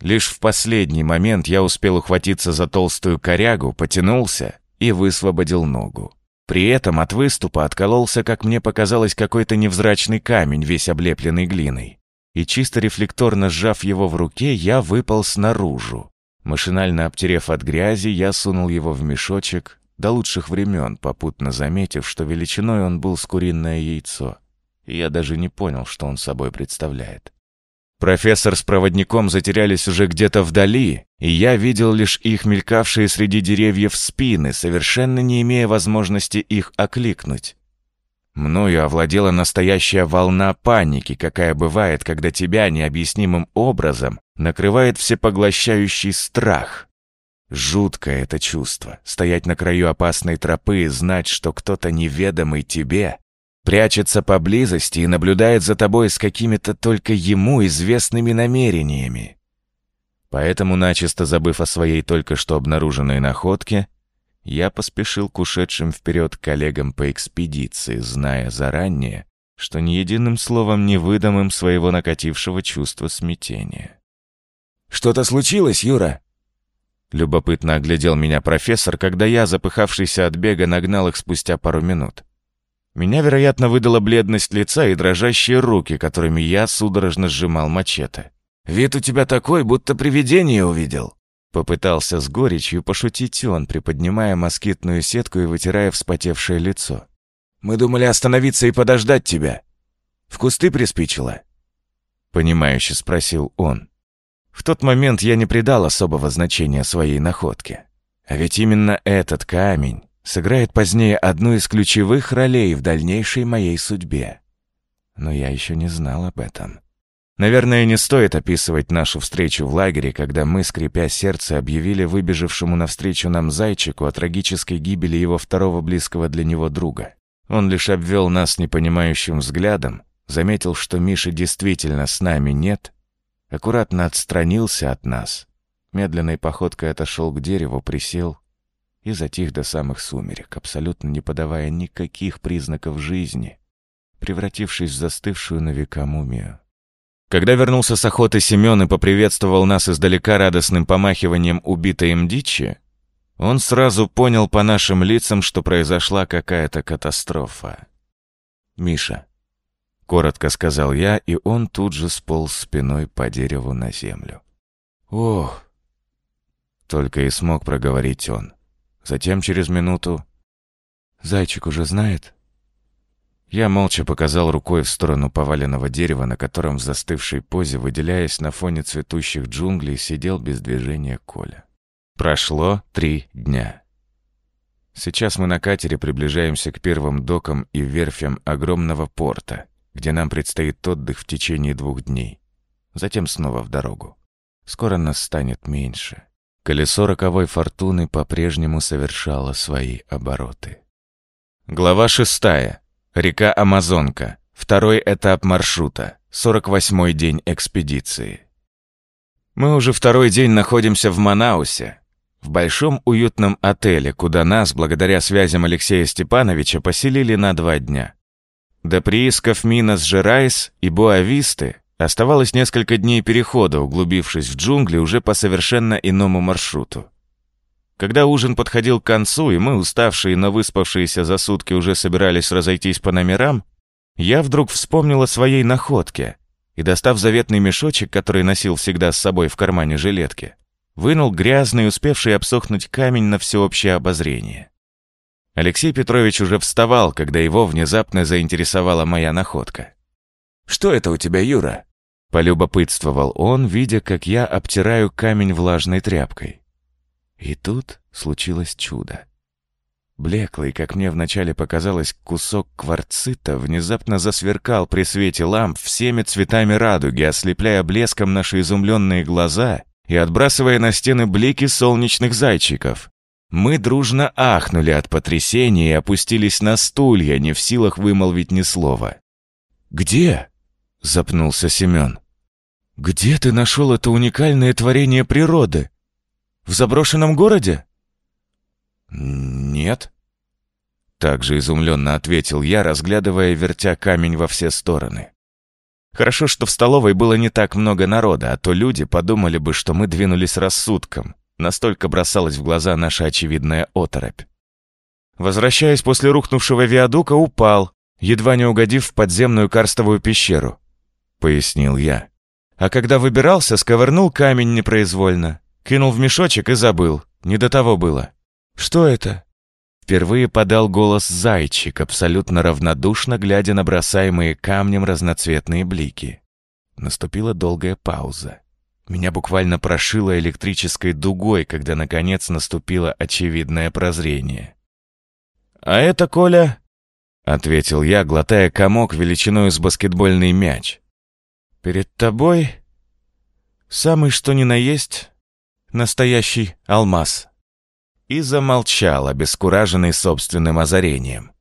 Лишь в последний момент я успел ухватиться за толстую корягу, потянулся и высвободил ногу. При этом от выступа откололся, как мне показалось, какой-то невзрачный камень, весь облепленный глиной. И чисто рефлекторно сжав его в руке, я выпал снаружи. Машинально обтерев от грязи, я сунул его в мешочек до лучших времен, попутно заметив, что величиной он был с куриное яйцо. Я даже не понял, что он собой представляет. Профессор с проводником затерялись уже где-то вдали, и я видел лишь их мелькавшие среди деревьев спины, совершенно не имея возможности их окликнуть. Мною овладела настоящая волна паники, какая бывает, когда тебя необъяснимым образом накрывает всепоглощающий страх. Жуткое это чувство — стоять на краю опасной тропы и знать, что кто-то неведомый тебе прячется поблизости и наблюдает за тобой с какими-то только ему известными намерениями. Поэтому, начисто забыв о своей только что обнаруженной находке, я поспешил к ушедшим вперед коллегам по экспедиции, зная заранее, что ни единым словом не выдам им своего накатившего чувства смятения. «Что-то случилось, Юра?» Любопытно оглядел меня профессор, когда я, запыхавшийся от бега, нагнал их спустя пару минут. Меня, вероятно, выдала бледность лица и дрожащие руки, которыми я судорожно сжимал мачете. «Вид у тебя такой, будто привидение увидел». Попытался с горечью пошутить он, приподнимая москитную сетку и вытирая вспотевшее лицо. «Мы думали остановиться и подождать тебя. В кусты приспичило?» Понимающе спросил он. В тот момент я не придал особого значения своей находке. А ведь именно этот камень сыграет позднее одну из ключевых ролей в дальнейшей моей судьбе. Но я еще не знал об этом. Наверное, не стоит описывать нашу встречу в лагере, когда мы, скрипя сердце, объявили выбежавшему навстречу нам зайчику о трагической гибели его второго близкого для него друга. Он лишь обвел нас непонимающим взглядом, заметил, что Миши действительно с нами нет, аккуратно отстранился от нас медленной походкой отошел к дереву, присел и затих до самых сумерек, абсолютно не подавая никаких признаков жизни, превратившись в застывшую на века мумию. Когда вернулся с охоты Семен и поприветствовал нас издалека радостным помахиванием убитой им дичи, он сразу понял по нашим лицам, что произошла какая-то катастрофа. «Миша», — коротко сказал я, и он тут же сполз спиной по дереву на землю. «Ох!» — только и смог проговорить он. Затем через минуту... «Зайчик уже знает?» Я молча показал рукой в сторону поваленного дерева, на котором в застывшей позе, выделяясь на фоне цветущих джунглей, сидел без движения Коля. Прошло три дня. Сейчас мы на катере приближаемся к первым докам и верфям огромного порта, где нам предстоит отдых в течение двух дней. Затем снова в дорогу. Скоро нас станет меньше. Колесо роковой фортуны по-прежнему совершало свои обороты. Глава шестая. Река Амазонка. Второй этап маршрута. 48-й день экспедиции. Мы уже второй день находимся в Манаусе, в большом уютном отеле, куда нас, благодаря связям Алексея Степановича, поселили на два дня. До приисков Минас-Жерайс и Буависты оставалось несколько дней перехода, углубившись в джунгли уже по совершенно иному маршруту. Когда ужин подходил к концу, и мы, уставшие, но выспавшиеся за сутки, уже собирались разойтись по номерам, я вдруг вспомнил о своей находке и, достав заветный мешочек, который носил всегда с собой в кармане жилетки, вынул грязный, успевший обсохнуть камень на всеобщее обозрение. Алексей Петрович уже вставал, когда его внезапно заинтересовала моя находка. «Что это у тебя, Юра?» — полюбопытствовал он, видя, как я обтираю камень влажной тряпкой. И тут случилось чудо. Блеклый, как мне вначале показалось, кусок кварцита внезапно засверкал при свете ламп всеми цветами радуги, ослепляя блеском наши изумленные глаза и отбрасывая на стены блики солнечных зайчиков. Мы дружно ахнули от потрясения и опустились на стулья, не в силах вымолвить ни слова. «Где?» — запнулся Семен. «Где ты нашел это уникальное творение природы?» В заброшенном городе?» «Нет», — также изумленно ответил я, разглядывая, вертя камень во все стороны. Хорошо, что в столовой было не так много народа, а то люди подумали бы, что мы двинулись рассудком. Настолько бросалась в глаза наша очевидная оторопь. Возвращаясь после рухнувшего виадука, упал, едва не угодив в подземную карстовую пещеру, — пояснил я. А когда выбирался, сковырнул камень непроизвольно. Кинул в мешочек и забыл. Не до того было. «Что это?» Впервые подал голос зайчик, абсолютно равнодушно глядя на бросаемые камнем разноцветные блики. Наступила долгая пауза. Меня буквально прошило электрической дугой, когда наконец наступило очевидное прозрение. «А это, Коля...» — ответил я, глотая комок величиной с баскетбольный мяч. «Перед тобой самый что ни на есть настоящий алмаз. И замолчал, обескураженный собственным озарением.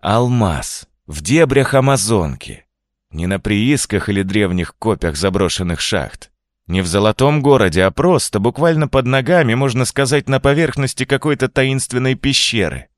Алмаз в дебрях Амазонки. Не на приисках или древних копях заброшенных шахт. Не в золотом городе, а просто, буквально под ногами, можно сказать, на поверхности какой-то таинственной пещеры.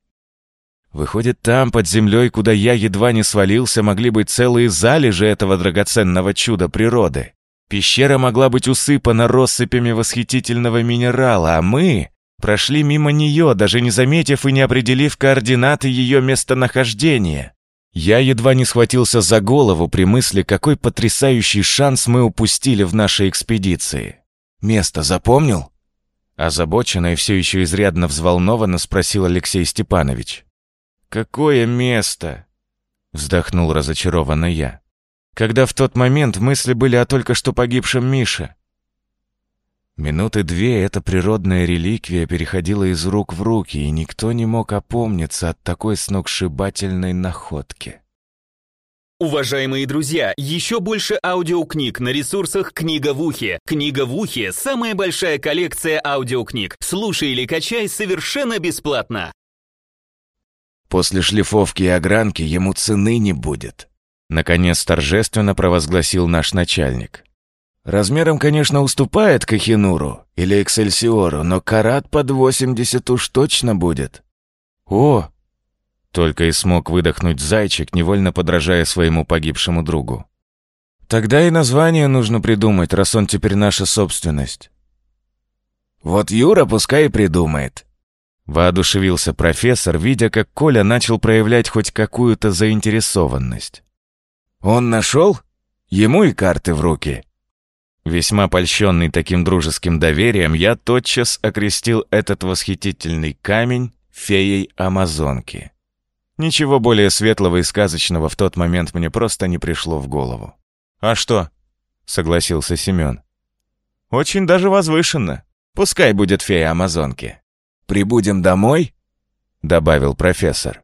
Выходит, там, под землей, куда я едва не свалился, могли быть целые залежи этого драгоценного чуда природы. Пещера могла быть усыпана россыпями восхитительного минерала, а мы прошли мимо нее, даже не заметив и не определив координаты ее местонахождения. Я едва не схватился за голову при мысли, какой потрясающий шанс мы упустили в нашей экспедиции. «Место запомнил?» Озабоченно и все еще изрядно взволнованно спросил Алексей Степанович. «Какое место?» Вздохнул разочарованно я когда в тот момент мысли были о только что погибшем Мише. Минуты две эта природная реликвия переходила из рук в руки, и никто не мог опомниться от такой сногсшибательной находки. Уважаемые друзья, еще больше аудиокниг на ресурсах «Книга в ухе». «Книга в ухе» — самая большая коллекция аудиокниг. Слушай или качай совершенно бесплатно. После шлифовки и огранки ему цены не будет. Наконец торжественно провозгласил наш начальник. Размером, конечно, уступает Кахинуру или Эксельсиору, но карат под 80 уж точно будет. О! Только и смог выдохнуть зайчик, невольно подражая своему погибшему другу. Тогда и название нужно придумать, раз он теперь наша собственность. Вот Юра пускай и придумает. Воодушевился профессор, видя, как Коля начал проявлять хоть какую-то заинтересованность. Он нашел? Ему и карты в руки. Весьма польщенный таким дружеским доверием, я тотчас окрестил этот восхитительный камень феей Амазонки. Ничего более светлого и сказочного в тот момент мне просто не пришло в голову. «А что?» — согласился Семен. «Очень даже возвышенно. Пускай будет фея Амазонки». «Прибудем домой?» — добавил профессор.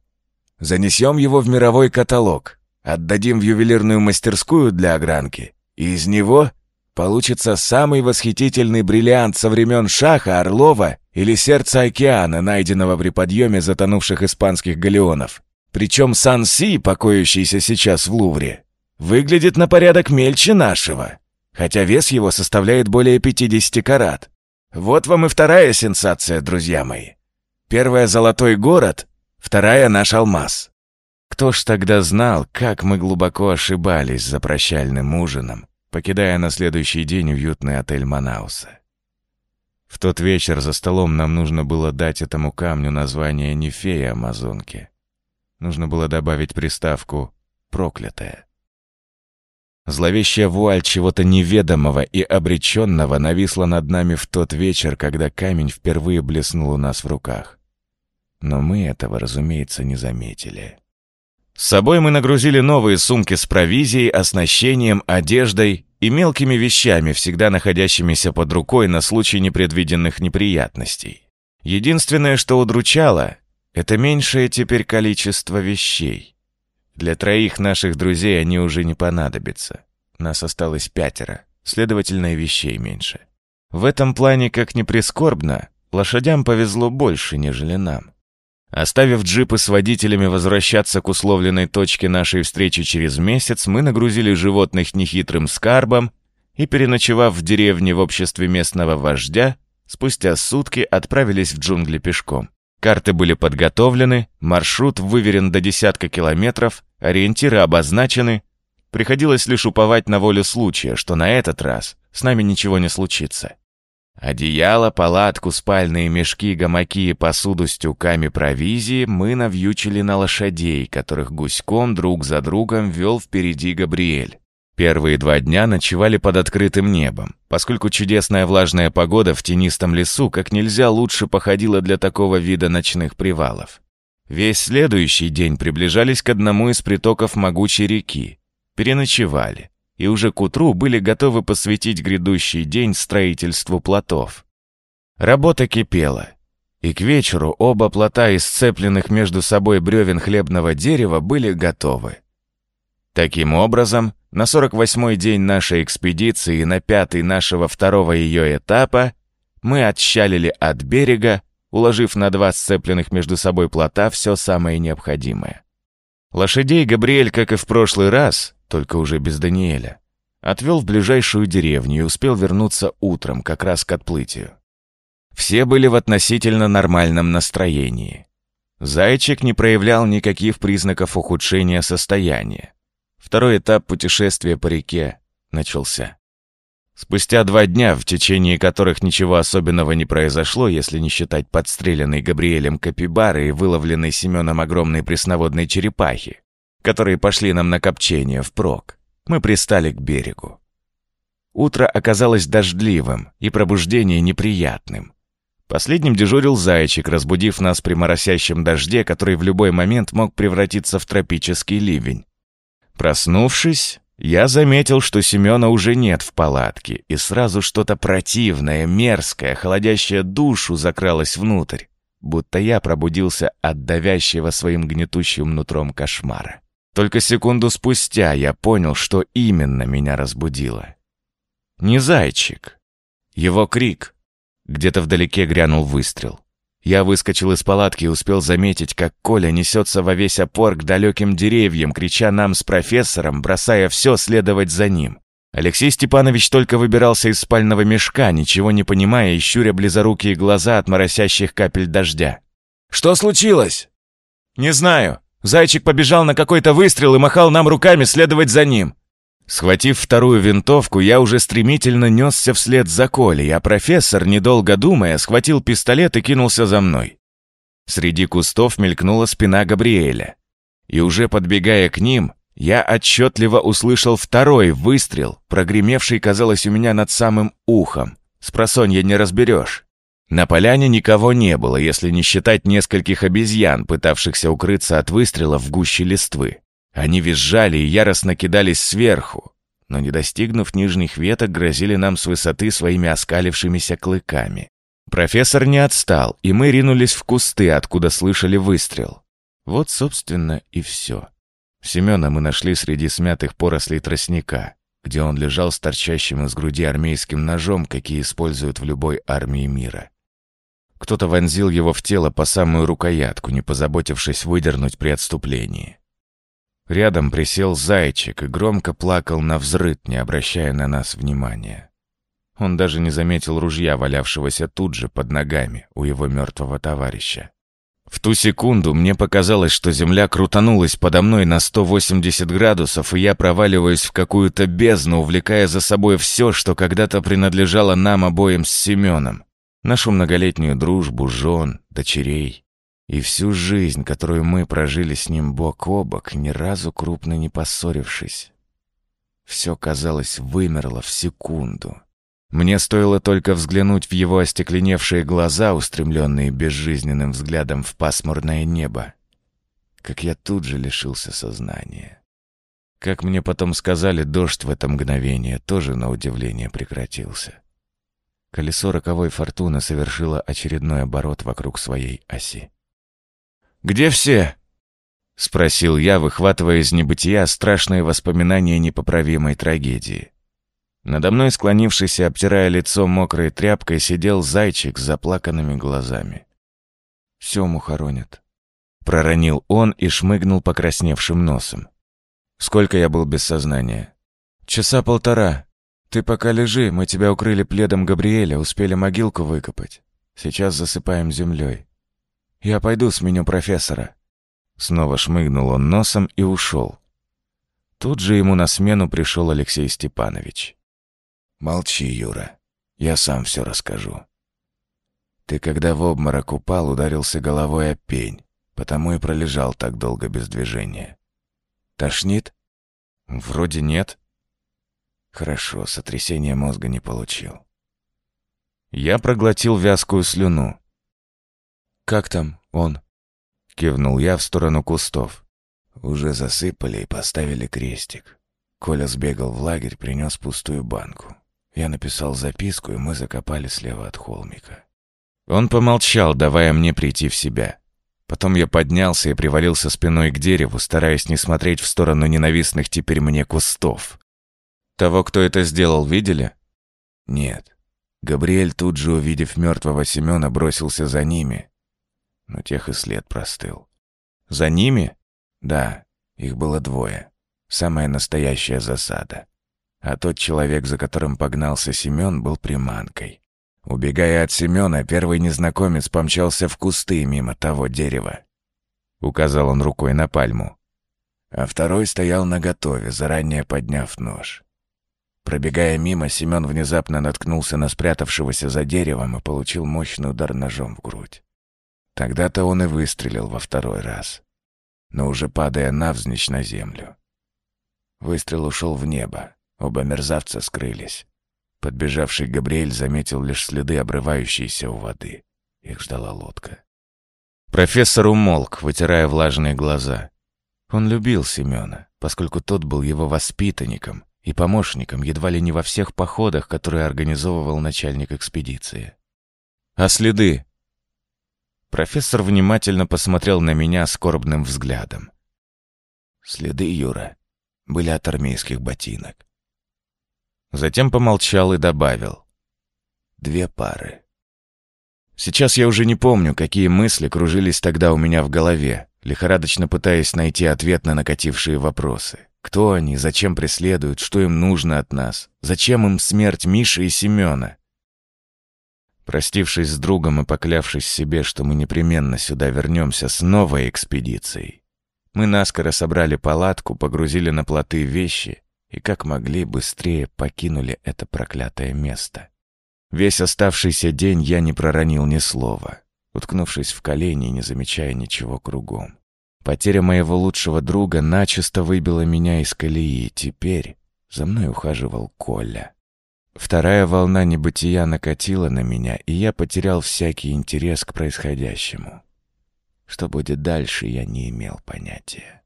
«Занесем его в мировой каталог, отдадим в ювелирную мастерскую для огранки, и из него получится самый восхитительный бриллиант со времен Шаха, Орлова или Сердца океана, найденного при подъеме затонувших испанских галеонов. Причем Сан-Си, покоящийся сейчас в Лувре, выглядит на порядок мельче нашего, хотя вес его составляет более 50 карат. Вот вам и вторая сенсация, друзья мои. Первая — золотой город, вторая — наш алмаз. Кто ж тогда знал, как мы глубоко ошибались за прощальным ужином, покидая на следующий день уютный отель Манауса. В тот вечер за столом нам нужно было дать этому камню название не фея Амазонки. Нужно было добавить приставку «проклятая». Зловещая вуаль чего-то неведомого и обреченного нависла над нами в тот вечер, когда камень впервые блеснул у нас в руках. Но мы этого, разумеется, не заметили. С собой мы нагрузили новые сумки с провизией, оснащением, одеждой и мелкими вещами, всегда находящимися под рукой на случай непредвиденных неприятностей. Единственное, что удручало, это меньшее теперь количество вещей. Для троих наших друзей они уже не понадобятся. Нас осталось пятеро, следовательно, и вещей меньше. В этом плане, как ни прискорбно, лошадям повезло больше, нежели нам. Оставив джипы с водителями возвращаться к условленной точке нашей встречи через месяц, мы нагрузили животных нехитрым скарбом и, переночевав в деревне в обществе местного вождя, спустя сутки отправились в джунгли пешком. Карты были подготовлены, маршрут выверен до десятка километров, ориентиры обозначены. Приходилось лишь уповать на волю случая, что на этот раз с нами ничего не случится. Одеяло, палатку, спальные мешки, гамаки и посуду с тюками провизии мы навьючили на лошадей, которых гуськом друг за другом вел впереди Габриэль. Первые два дня ночевали под открытым небом, поскольку чудесная влажная погода в тенистом лесу как нельзя лучше походила для такого вида ночных привалов. Весь следующий день приближались к одному из притоков могучей реки, переночевали и уже к утру были готовы посвятить грядущий день строительству плотов. Работа кипела, и к вечеру оба плота из сцепленных между собой бревен хлебного дерева были готовы. Таким образом, на 48-й день нашей экспедиции и на пятый нашего второго ее этапа мы отщалили от берега, уложив на два сцепленных между собой плота все самое необходимое. Лошадей Габриэль, как и в прошлый раз, только уже без Даниэля, отвел в ближайшую деревню и успел вернуться утром, как раз к отплытию. Все были в относительно нормальном настроении. Зайчик не проявлял никаких признаков ухудшения состояния. Второй этап путешествия по реке начался. Спустя два дня, в течение которых ничего особенного не произошло, если не считать подстреленной Габриэлем капибары и выловленной Семеном огромной пресноводной черепахи, которые пошли нам на копчение впрок, мы пристали к берегу. Утро оказалось дождливым и пробуждение неприятным. Последним дежурил зайчик, разбудив нас при моросящем дожде, который в любой момент мог превратиться в тропический ливень. Проснувшись, я заметил, что Семена уже нет в палатке, и сразу что-то противное, мерзкое, холодящее душу закралось внутрь, будто я пробудился от давящего своим гнетущим нутром кошмара. Только секунду спустя я понял, что именно меня разбудило. Не зайчик. Его крик. Где-то вдалеке грянул выстрел. Я выскочил из палатки и успел заметить, как Коля несется во весь опор к далеким деревьям, крича нам с профессором, бросая все следовать за ним. Алексей Степанович только выбирался из спального мешка, ничего не понимая и щуря близорукие глаза от моросящих капель дождя. «Что случилось?» «Не знаю. Зайчик побежал на какой-то выстрел и махал нам руками следовать за ним. Схватив вторую винтовку, я уже стремительно несся вслед за Колей, а профессор, недолго думая, схватил пистолет и кинулся за мной. Среди кустов мелькнула спина Габриэля. И уже подбегая к ним, я отчетливо услышал второй выстрел, прогремевший, казалось, у меня над самым ухом. Спросонья не разберешь. На поляне никого не было, если не считать нескольких обезьян, пытавшихся укрыться от выстрела в гуще листвы. Они визжали и яростно кидались сверху, но, не достигнув нижних веток, грозили нам с высоты своими оскалившимися клыками. Профессор не отстал, и мы ринулись в кусты, откуда слышали выстрел. Вот, собственно, и все. Семена мы нашли среди смятых порослей тростника, где он лежал с торчащим из груди армейским ножом, какие используют в любой армии мира. Кто-то вонзил его в тело по самую рукоятку, не позаботившись выдернуть при отступлении. Рядом присел зайчик и громко плакал на взрыд, не обращая на нас внимания. Он даже не заметил ружья, валявшегося тут же под ногами у его мертвого товарища. В ту секунду мне показалось, что земля крутанулась подо мной на 180 градусов, и я проваливаюсь в какую-то бездну, увлекая за собой все, что когда-то принадлежало нам обоим с Семеном. Нашу многолетнюю дружбу, жен, дочерей. И всю жизнь, которую мы прожили с ним бок о бок, ни разу крупно не поссорившись. Все, казалось, вымерло в секунду. Мне стоило только взглянуть в его остекленевшие глаза, устремленные безжизненным взглядом в пасмурное небо, как я тут же лишился сознания. Как мне потом сказали, дождь в это мгновение тоже на удивление прекратился. Колесо роковой фортуны совершило очередной оборот вокруг своей оси. «Где все?» — спросил я, выхватывая из небытия страшные воспоминания непоправимой трагедии. Надо мной, склонившись и обтирая лицо мокрой тряпкой, сидел зайчик с заплаканными глазами. «Сему хоронят», — проронил он и шмыгнул покрасневшим носом. «Сколько я был без сознания?» «Часа полтора. Ты пока лежи, мы тебя укрыли пледом Габриэля, успели могилку выкопать. Сейчас засыпаем землей. Я пойду сменю профессора». Снова шмыгнул он носом и ушел. Тут же ему на смену пришел Алексей Степанович. Молчи, Юра. Я сам все расскажу. Ты, когда в обморок упал, ударился головой о пень, потому и пролежал так долго без движения. Тошнит? Вроде нет. Хорошо, сотрясение мозга не получил. Я проглотил вязкую слюну. «Как там он?» Кивнул я в сторону кустов. Уже засыпали и поставили крестик. Коля сбегал в лагерь, принес пустую банку. Я написал записку, и мы закопали слева от холмика. Он помолчал, давая мне прийти в себя. Потом я поднялся и привалился спиной к дереву, стараясь не смотреть в сторону ненавистных теперь мне кустов. Того, кто это сделал, видели? Нет. Габриэль тут же, увидев мертвого Семена, бросился за ними. Но тех и след простыл. За ними? Да, их было двое. Самая настоящая засада а тот человек, за которым погнался Семен, был приманкой. Убегая от Семена, первый незнакомец помчался в кусты мимо того дерева. Указал он рукой на пальму. А второй стоял наготове, заранее подняв нож. Пробегая мимо, Семен внезапно наткнулся на спрятавшегося за деревом и получил мощный удар ножом в грудь. Тогда-то он и выстрелил во второй раз, но уже падая навзничь на землю. Выстрел ушел в небо, Оба мерзавца скрылись. Подбежавший Габриэль заметил лишь следы, обрывающиеся у воды. Их ждала лодка. Профессор умолк, вытирая влажные глаза. Он любил Семена, поскольку тот был его воспитанником и помощником едва ли не во всех походах, которые организовывал начальник экспедиции. «А следы?» Профессор внимательно посмотрел на меня скорбным взглядом. «Следы, Юра, были от армейских ботинок. Затем помолчал и добавил. Две пары. Сейчас я уже не помню, какие мысли кружились тогда у меня в голове, лихорадочно пытаясь найти ответ на накатившие вопросы. Кто они, зачем преследуют, что им нужно от нас? Зачем им смерть Миши и Семена? Простившись с другом и поклявшись себе, что мы непременно сюда вернемся с новой экспедицией, мы наскоро собрали палатку, погрузили на плоты вещи и, как могли, быстрее покинули это проклятое место. Весь оставшийся день я не проронил ни слова, уткнувшись в колени и не замечая ничего кругом. Потеря моего лучшего друга начисто выбила меня из колеи, теперь за мной ухаживал Коля. Вторая волна небытия накатила на меня, и я потерял всякий интерес к происходящему. Что будет дальше, я не имел понятия.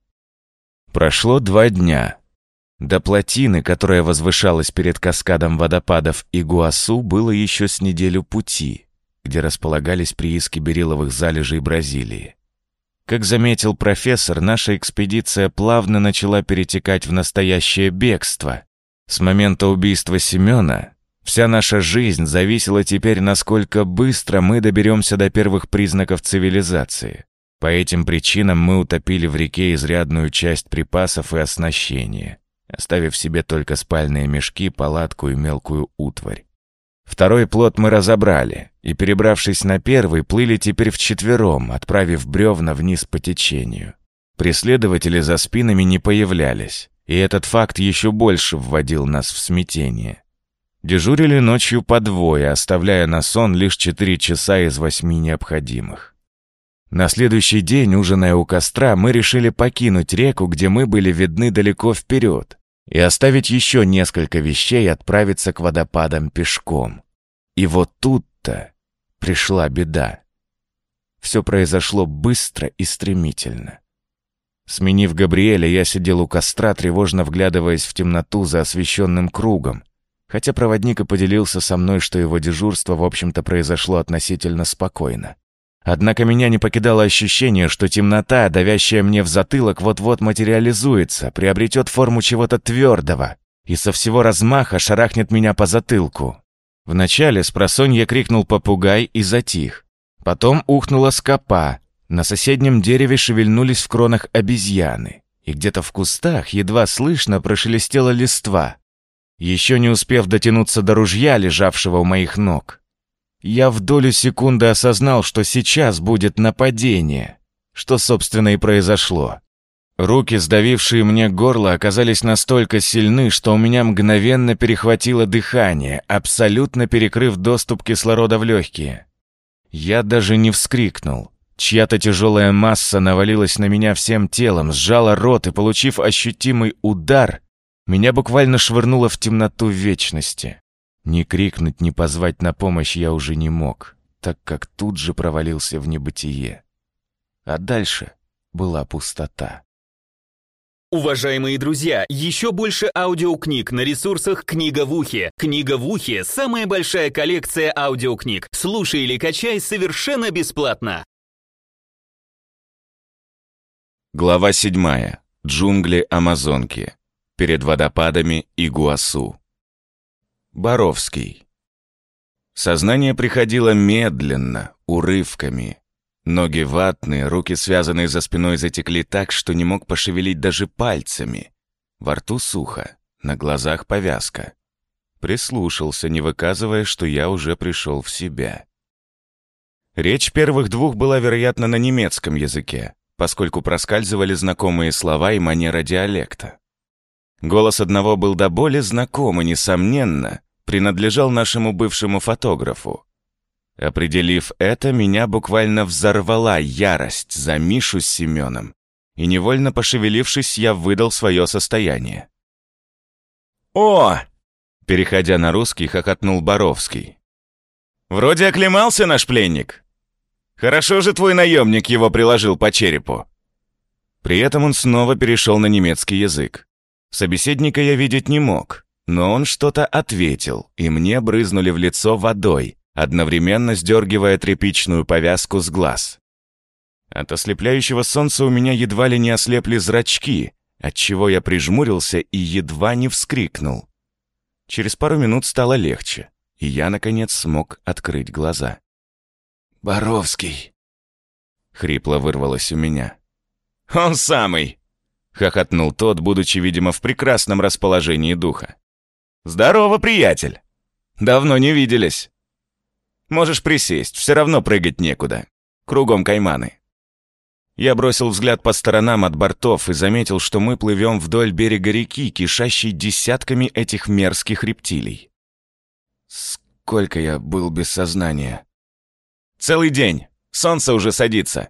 Прошло два дня. До плотины, которая возвышалась перед каскадом водопадов Игуасу, было еще с неделю пути, где располагались прииски бериловых залежей Бразилии. Как заметил профессор, наша экспедиция плавно начала перетекать в настоящее бегство. С момента убийства Семена вся наша жизнь зависела теперь, насколько быстро мы доберемся до первых признаков цивилизации. По этим причинам мы утопили в реке изрядную часть припасов и оснащения, оставив себе только спальные мешки, палатку и мелкую утварь. Второй плот мы разобрали, и, перебравшись на первый, плыли теперь вчетвером, отправив бревна вниз по течению. Преследователи за спинами не появлялись, и этот факт еще больше вводил нас в смятение. Дежурили ночью по двое, оставляя на сон лишь четыре часа из восьми необходимых. На следующий день, ужиная у костра, мы решили покинуть реку, где мы были видны далеко вперед, и оставить еще несколько вещей и отправиться к водопадам пешком. И вот тут-то пришла беда. Все произошло быстро и стремительно. Сменив Габриэля, я сидел у костра, тревожно вглядываясь в темноту за освещенным кругом, хотя проводник и поделился со мной, что его дежурство, в общем-то, произошло относительно спокойно. Однако меня не покидало ощущение, что темнота, давящая мне в затылок, вот-вот материализуется, приобретет форму чего-то твердого и со всего размаха шарахнет меня по затылку. Вначале с просонья крикнул попугай и затих. Потом ухнула скопа. На соседнем дереве шевельнулись в кронах обезьяны. И где-то в кустах едва слышно прошелестела листва. Еще не успев дотянуться до ружья, лежавшего у моих ног, я в долю секунды осознал, что сейчас будет нападение, что, собственно, и произошло. Руки, сдавившие мне горло, оказались настолько сильны, что у меня мгновенно перехватило дыхание, абсолютно перекрыв доступ кислорода в легкие. Я даже не вскрикнул. Чья-то тяжелая масса навалилась на меня всем телом, сжала рот и, получив ощутимый удар, меня буквально швырнуло в темноту вечности. Ни крикнуть, ни позвать на помощь я уже не мог, так как тут же провалился в небытие. А дальше была пустота. Уважаемые друзья, еще больше аудиокниг на ресурсах «Книга в ухе». «Книга в ухе» — самая большая коллекция аудиокниг. Слушай или качай совершенно бесплатно. Глава седьмая. Джунгли Амазонки. Перед водопадами Игуасу. Боровский. Сознание приходило медленно, урывками. Ноги ватные, руки связанные за спиной затекли так, что не мог пошевелить даже пальцами. Во рту сухо, на глазах повязка. Прислушался, не выказывая, что я уже пришел в себя. Речь первых двух была, вероятно, на немецком языке, поскольку проскальзывали знакомые слова и манера диалекта. Голос одного был до боли знаком и, несомненно, принадлежал нашему бывшему фотографу. Определив это, меня буквально взорвала ярость за Мишу с Семеном, и невольно пошевелившись, я выдал свое состояние. «О!» — переходя на русский, хохотнул Боровский. «Вроде оклемался наш пленник. Хорошо же твой наемник его приложил по черепу». При этом он снова перешел на немецкий язык. Собеседника я видеть не мог, но он что-то ответил, и мне брызнули в лицо водой, одновременно сдергивая тряпичную повязку с глаз. От ослепляющего солнца у меня едва ли не ослепли зрачки, отчего я прижмурился и едва не вскрикнул. Через пару минут стало легче, и я, наконец, смог открыть глаза. «Боровский!» — хрипло вырвалось у меня. «Он самый!» — Хохотнул тот, будучи, видимо, в прекрасном расположении духа. «Здорово, приятель! Давно не виделись. Можешь присесть, все равно прыгать некуда. Кругом кайманы». Я бросил взгляд по сторонам от бортов и заметил, что мы плывем вдоль берега реки, кишащей десятками этих мерзких рептилий. Сколько я был без сознания? Целый день. Солнце уже садится.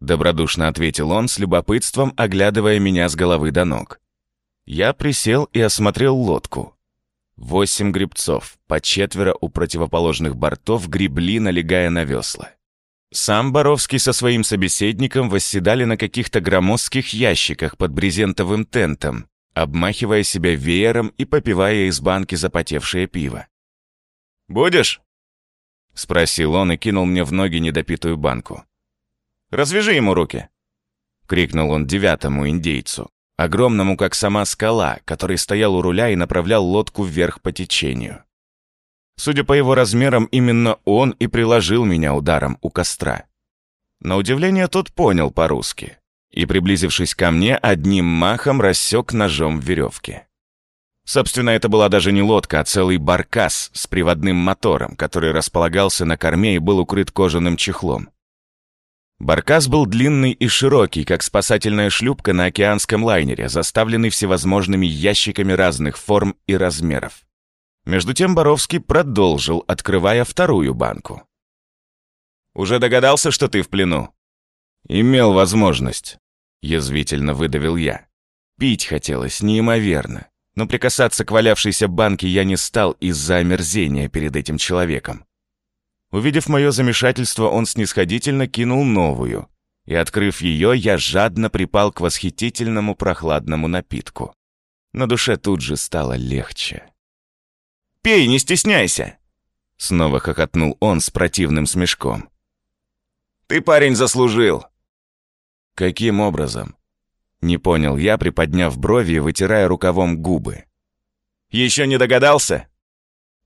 Добродушно ответил он с любопытством, оглядывая меня с головы до ног. Я присел и осмотрел лодку. Восемь грибцов, по четверо у противоположных бортов гребли, налегая на весла. Сам Боровский со своим собеседником восседали на каких-то громоздких ящиках под брезентовым тентом, обмахивая себя веером и попивая из банки запотевшее пиво. «Будешь?» — спросил он и кинул мне в ноги недопитую банку. «Развяжи ему руки!» — крикнул он девятому индейцу, огромному как сама скала, который стоял у руля и направлял лодку вверх по течению. Судя по его размерам, именно он и приложил меня ударом у костра. На удивление тот понял по-русски и, приблизившись ко мне, одним махом рассек ножом веревки. Собственно, это была даже не лодка, а целый баркас с приводным мотором, который располагался на корме и был укрыт кожаным чехлом. Баркас был длинный и широкий, как спасательная шлюпка на океанском лайнере, заставленный всевозможными ящиками разных форм и размеров. Между тем Боровский продолжил, открывая вторую банку. «Уже догадался, что ты в плену?» «Имел возможность», — язвительно выдавил я. Пить хотелось неимоверно, но прикасаться к валявшейся банке я не стал из-за омерзения перед этим человеком. Увидев мое замешательство, он снисходительно кинул новую, и, открыв ее, я жадно припал к восхитительному прохладному напитку. На душе тут же стало легче. Пей, не стесняйся!» Снова хохотнул он с противным смешком. «Ты, парень, заслужил!» «Каким образом?» Не понял я, приподняв брови и вытирая рукавом губы. «Еще не догадался?»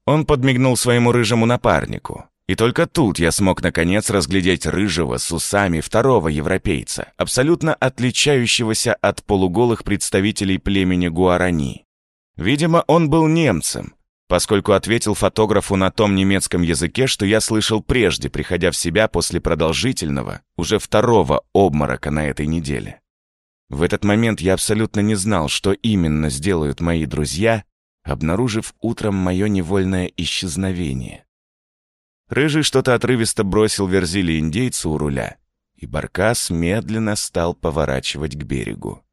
Он подмигнул своему рыжему напарнику. И только тут я смог наконец разглядеть рыжего с усами второго европейца, абсолютно отличающегося от полуголых представителей племени Гуарани. Видимо, он был немцем, поскольку ответил фотографу на том немецком языке, что я слышал прежде, приходя в себя после продолжительного, уже второго обморока на этой неделе. В этот момент я абсолютно не знал, что именно сделают мои друзья, обнаружив утром мое невольное исчезновение. Рыжий что-то отрывисто бросил верзили индейцу у руля, и Баркас медленно стал поворачивать к берегу.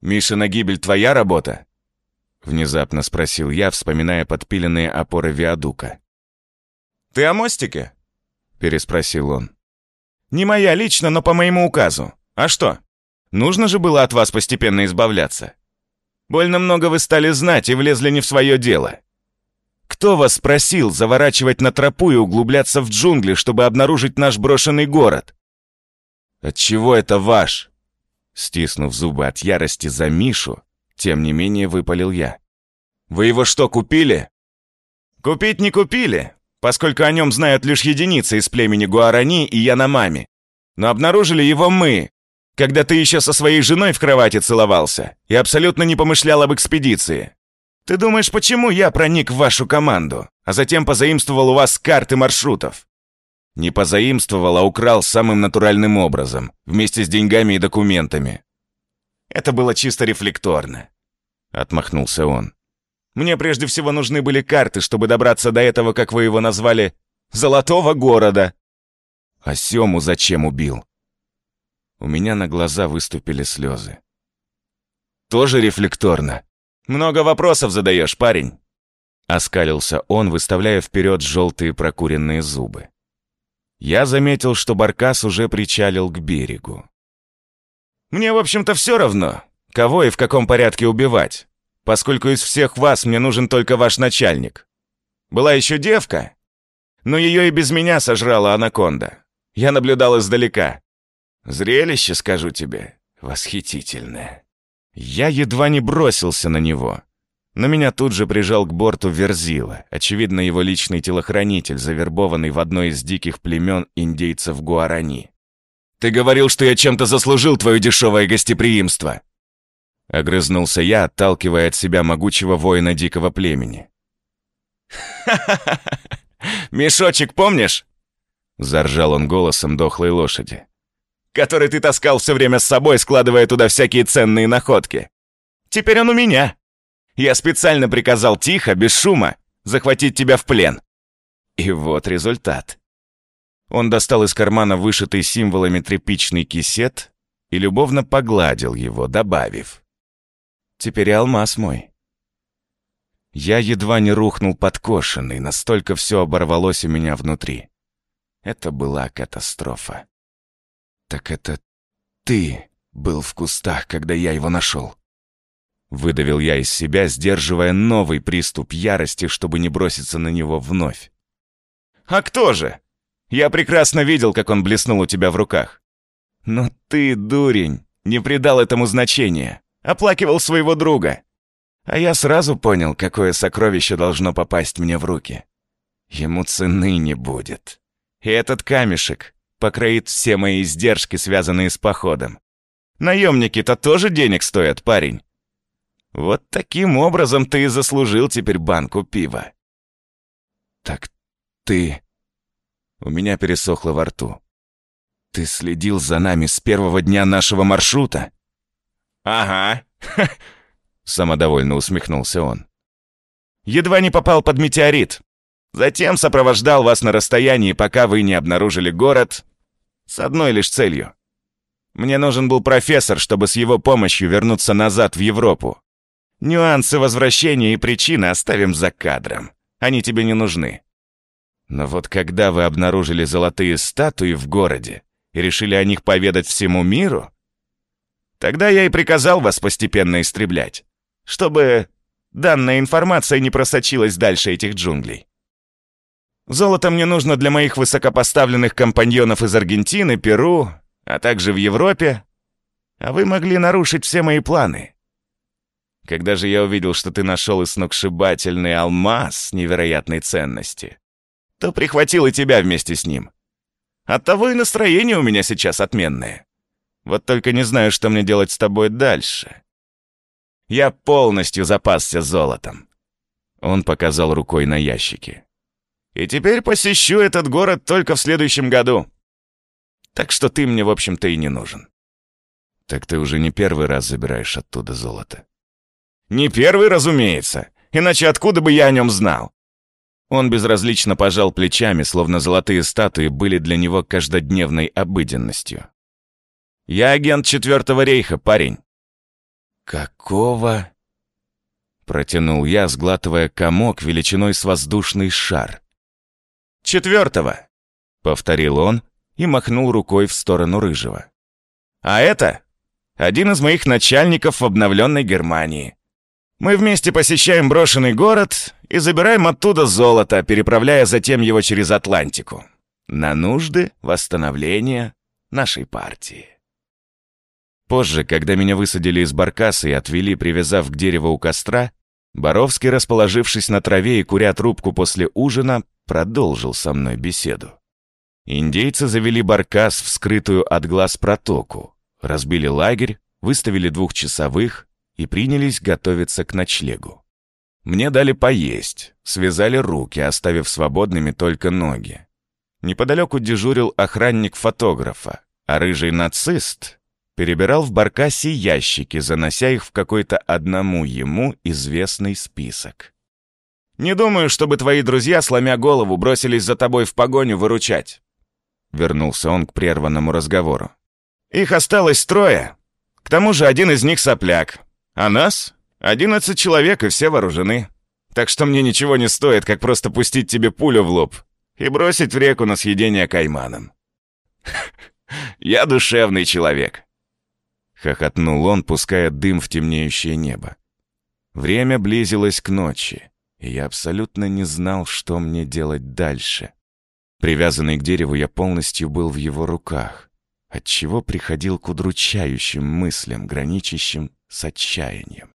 «Миша, на гибель твоя работа?» Внезапно спросил я, вспоминая подпиленные опоры виадука. «Ты о мостике?» Переспросил он. «Не моя лично, но по моему указу. А что? Нужно же было от вас постепенно избавляться. Больно много вы стали знать и влезли не в свое дело. Кто вас просил заворачивать на тропу и углубляться в джунгли, чтобы обнаружить наш брошенный город? Отчего это ваш? Стиснув зубы от ярости за Мишу, тем не менее, выпалил я. «Вы его что, купили?» «Купить не купили, поскольку о нем знают лишь единицы из племени Гуарани и Яномами. Но обнаружили его мы, когда ты еще со своей женой в кровати целовался и абсолютно не помышлял об экспедиции. Ты думаешь, почему я проник в вашу команду, а затем позаимствовал у вас карты маршрутов?» Не позаимствовал, а украл самым натуральным образом, вместе с деньгами и документами. Это было чисто рефлекторно. Отмахнулся он. Мне прежде всего нужны были карты, чтобы добраться до этого, как вы его назвали, золотого города. А Сему зачем убил? У меня на глаза выступили слезы. Тоже рефлекторно. Много вопросов задаешь, парень. Оскалился он, выставляя вперед желтые прокуренные зубы. Я заметил, что Баркас уже причалил к берегу. Мне, в общем-то, все равно, кого и в каком порядке убивать, поскольку из всех вас мне нужен только ваш начальник. Была еще девка, но ее и без меня сожрала анаконда. Я наблюдал издалека. Зрелище, скажу тебе, восхитительное. Я едва не бросился на него. Но меня тут же прижал к борту Верзила, очевидно, его личный телохранитель, завербованный в одно из диких племен индейцев Гуарани. Ты говорил, что я чем-то заслужил твое дешевое гостеприимство. Огрызнулся я, отталкивая от себя могучего воина дикого племени. «Ха-ха-ха! Мешочек помнишь?» Заржал он голосом дохлой лошади. «Который ты таскал все время с собой, складывая туда всякие ценные находки. Теперь он у меня. Я специально приказал тихо, без шума, захватить тебя в плен. И вот результат». Он достал из кармана вышитый символами тряпичный кисет и любовно погладил его, добавив. «Теперь алмаз мой». Я едва не рухнул подкошенный, настолько все оборвалось у меня внутри. Это была катастрофа. «Так это ты был в кустах, когда я его нашел?» Выдавил я из себя, сдерживая новый приступ ярости, чтобы не броситься на него вновь. «А кто же? Я прекрасно видел, как он блеснул у тебя в руках. Но ты, дурень, не придал этому значения, оплакивал своего друга. А я сразу понял, какое сокровище должно попасть мне в руки. Ему цены не будет. И этот камешек покроит все мои издержки, связанные с походом. Наемники-то тоже денег стоят, парень. Вот таким образом ты и заслужил теперь банку пива. Так ты... У меня пересохло во рту. Ты следил за нами с первого дня нашего маршрута? Ага. Самодовольно усмехнулся он. Едва не попал под метеорит. Затем сопровождал вас на расстоянии, пока вы не обнаружили город, с одной лишь целью. Мне нужен был профессор, чтобы с его помощью вернуться назад в Европу. Нюансы возвращения и причины оставим за кадром. Они тебе не нужны. Но вот когда вы обнаружили золотые статуи в городе и решили о них поведать всему миру, тогда я и приказал вас постепенно истреблять чтобы данная информация не просочилась дальше этих джунглей. Золото мне нужно для моих высокопоставленных компаньонов из Аргентины, Перу, а также в Европе. А вы могли нарушить все мои планы. Когда же я увидел, что ты нашел и сногсшибательный алмаз невероятной ценности, то прихватил и тебя вместе с ним. Оттого и настроение у меня сейчас отменное. Вот только не знаю, что мне делать с тобой дальше. Я полностью запасся золотом. Он показал рукой на ящики. И теперь посещу этот город только в следующем году. Так что ты мне, в общем-то, и не нужен. Так ты уже не первый раз забираешь оттуда золото. Не первый, разумеется. Иначе откуда бы я о нем знал? Он безразлично пожал плечами, словно золотые статуи были для него каждодневной обыденностью. «Я агент Четвертого рейха, парень. «Какого?» Протянул я, сглатывая комок величиной с воздушный шар. «Четвертого!» — повторил он и махнул рукой в сторону Рыжего. «А это один из моих начальников в обновленной Германии. Мы вместе посещаем брошенный город и забираем оттуда золото, переправляя затем его через Атлантику. На нужды восстановления нашей партии». Позже, когда меня высадили из баркаса и отвели, привязав к дереву у костра, Боровский, расположившись на траве и куря трубку после ужина, продолжил со мной беседу. Индейцы завели баркас в скрытую от глаз протоку, разбили лагерь, выставили двухчасовых и принялись готовиться к ночлегу. Мне дали поесть, связали руки, оставив свободными только ноги. Неподалеку дежурил охранник фотографа, а рыжий нацист, перебирал в баркасе ящики, занося их в какой-то одному ему известный список. «Не думаю, чтобы твои друзья, сломя голову, бросились за тобой в погоню выручать», — вернулся он к прерванному разговору. «Их осталось трое. К тому же один из них сопляк. А нас — одиннадцать человек, и все вооружены. Так что мне ничего не стоит, как просто пустить тебе пулю в лоб и бросить в реку на съедение кайманом. Я душевный человек. Хохотнул он, пуская дым в темнеющее небо. Время близилось к ночи, и я абсолютно не знал, что мне делать дальше. Привязанный к дереву, я полностью был в его руках, отчего приходил к удручающим мыслям, граничащим с отчаянием.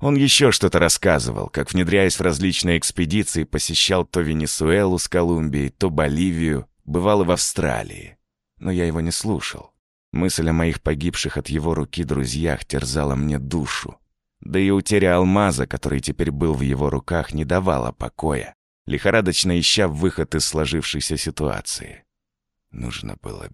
Он еще что-то рассказывал, как, внедряясь в различные экспедиции, посещал то Венесуэлу с Колумбией, то Боливию, бывал и в Австралии. Но я его не слушал. Мысль о моих погибших от его руки друзьях терзала мне душу. Да и утеря алмаза, который теперь был в его руках, не давала покоя, лихорадочно ища выход из сложившейся ситуации. Нужно было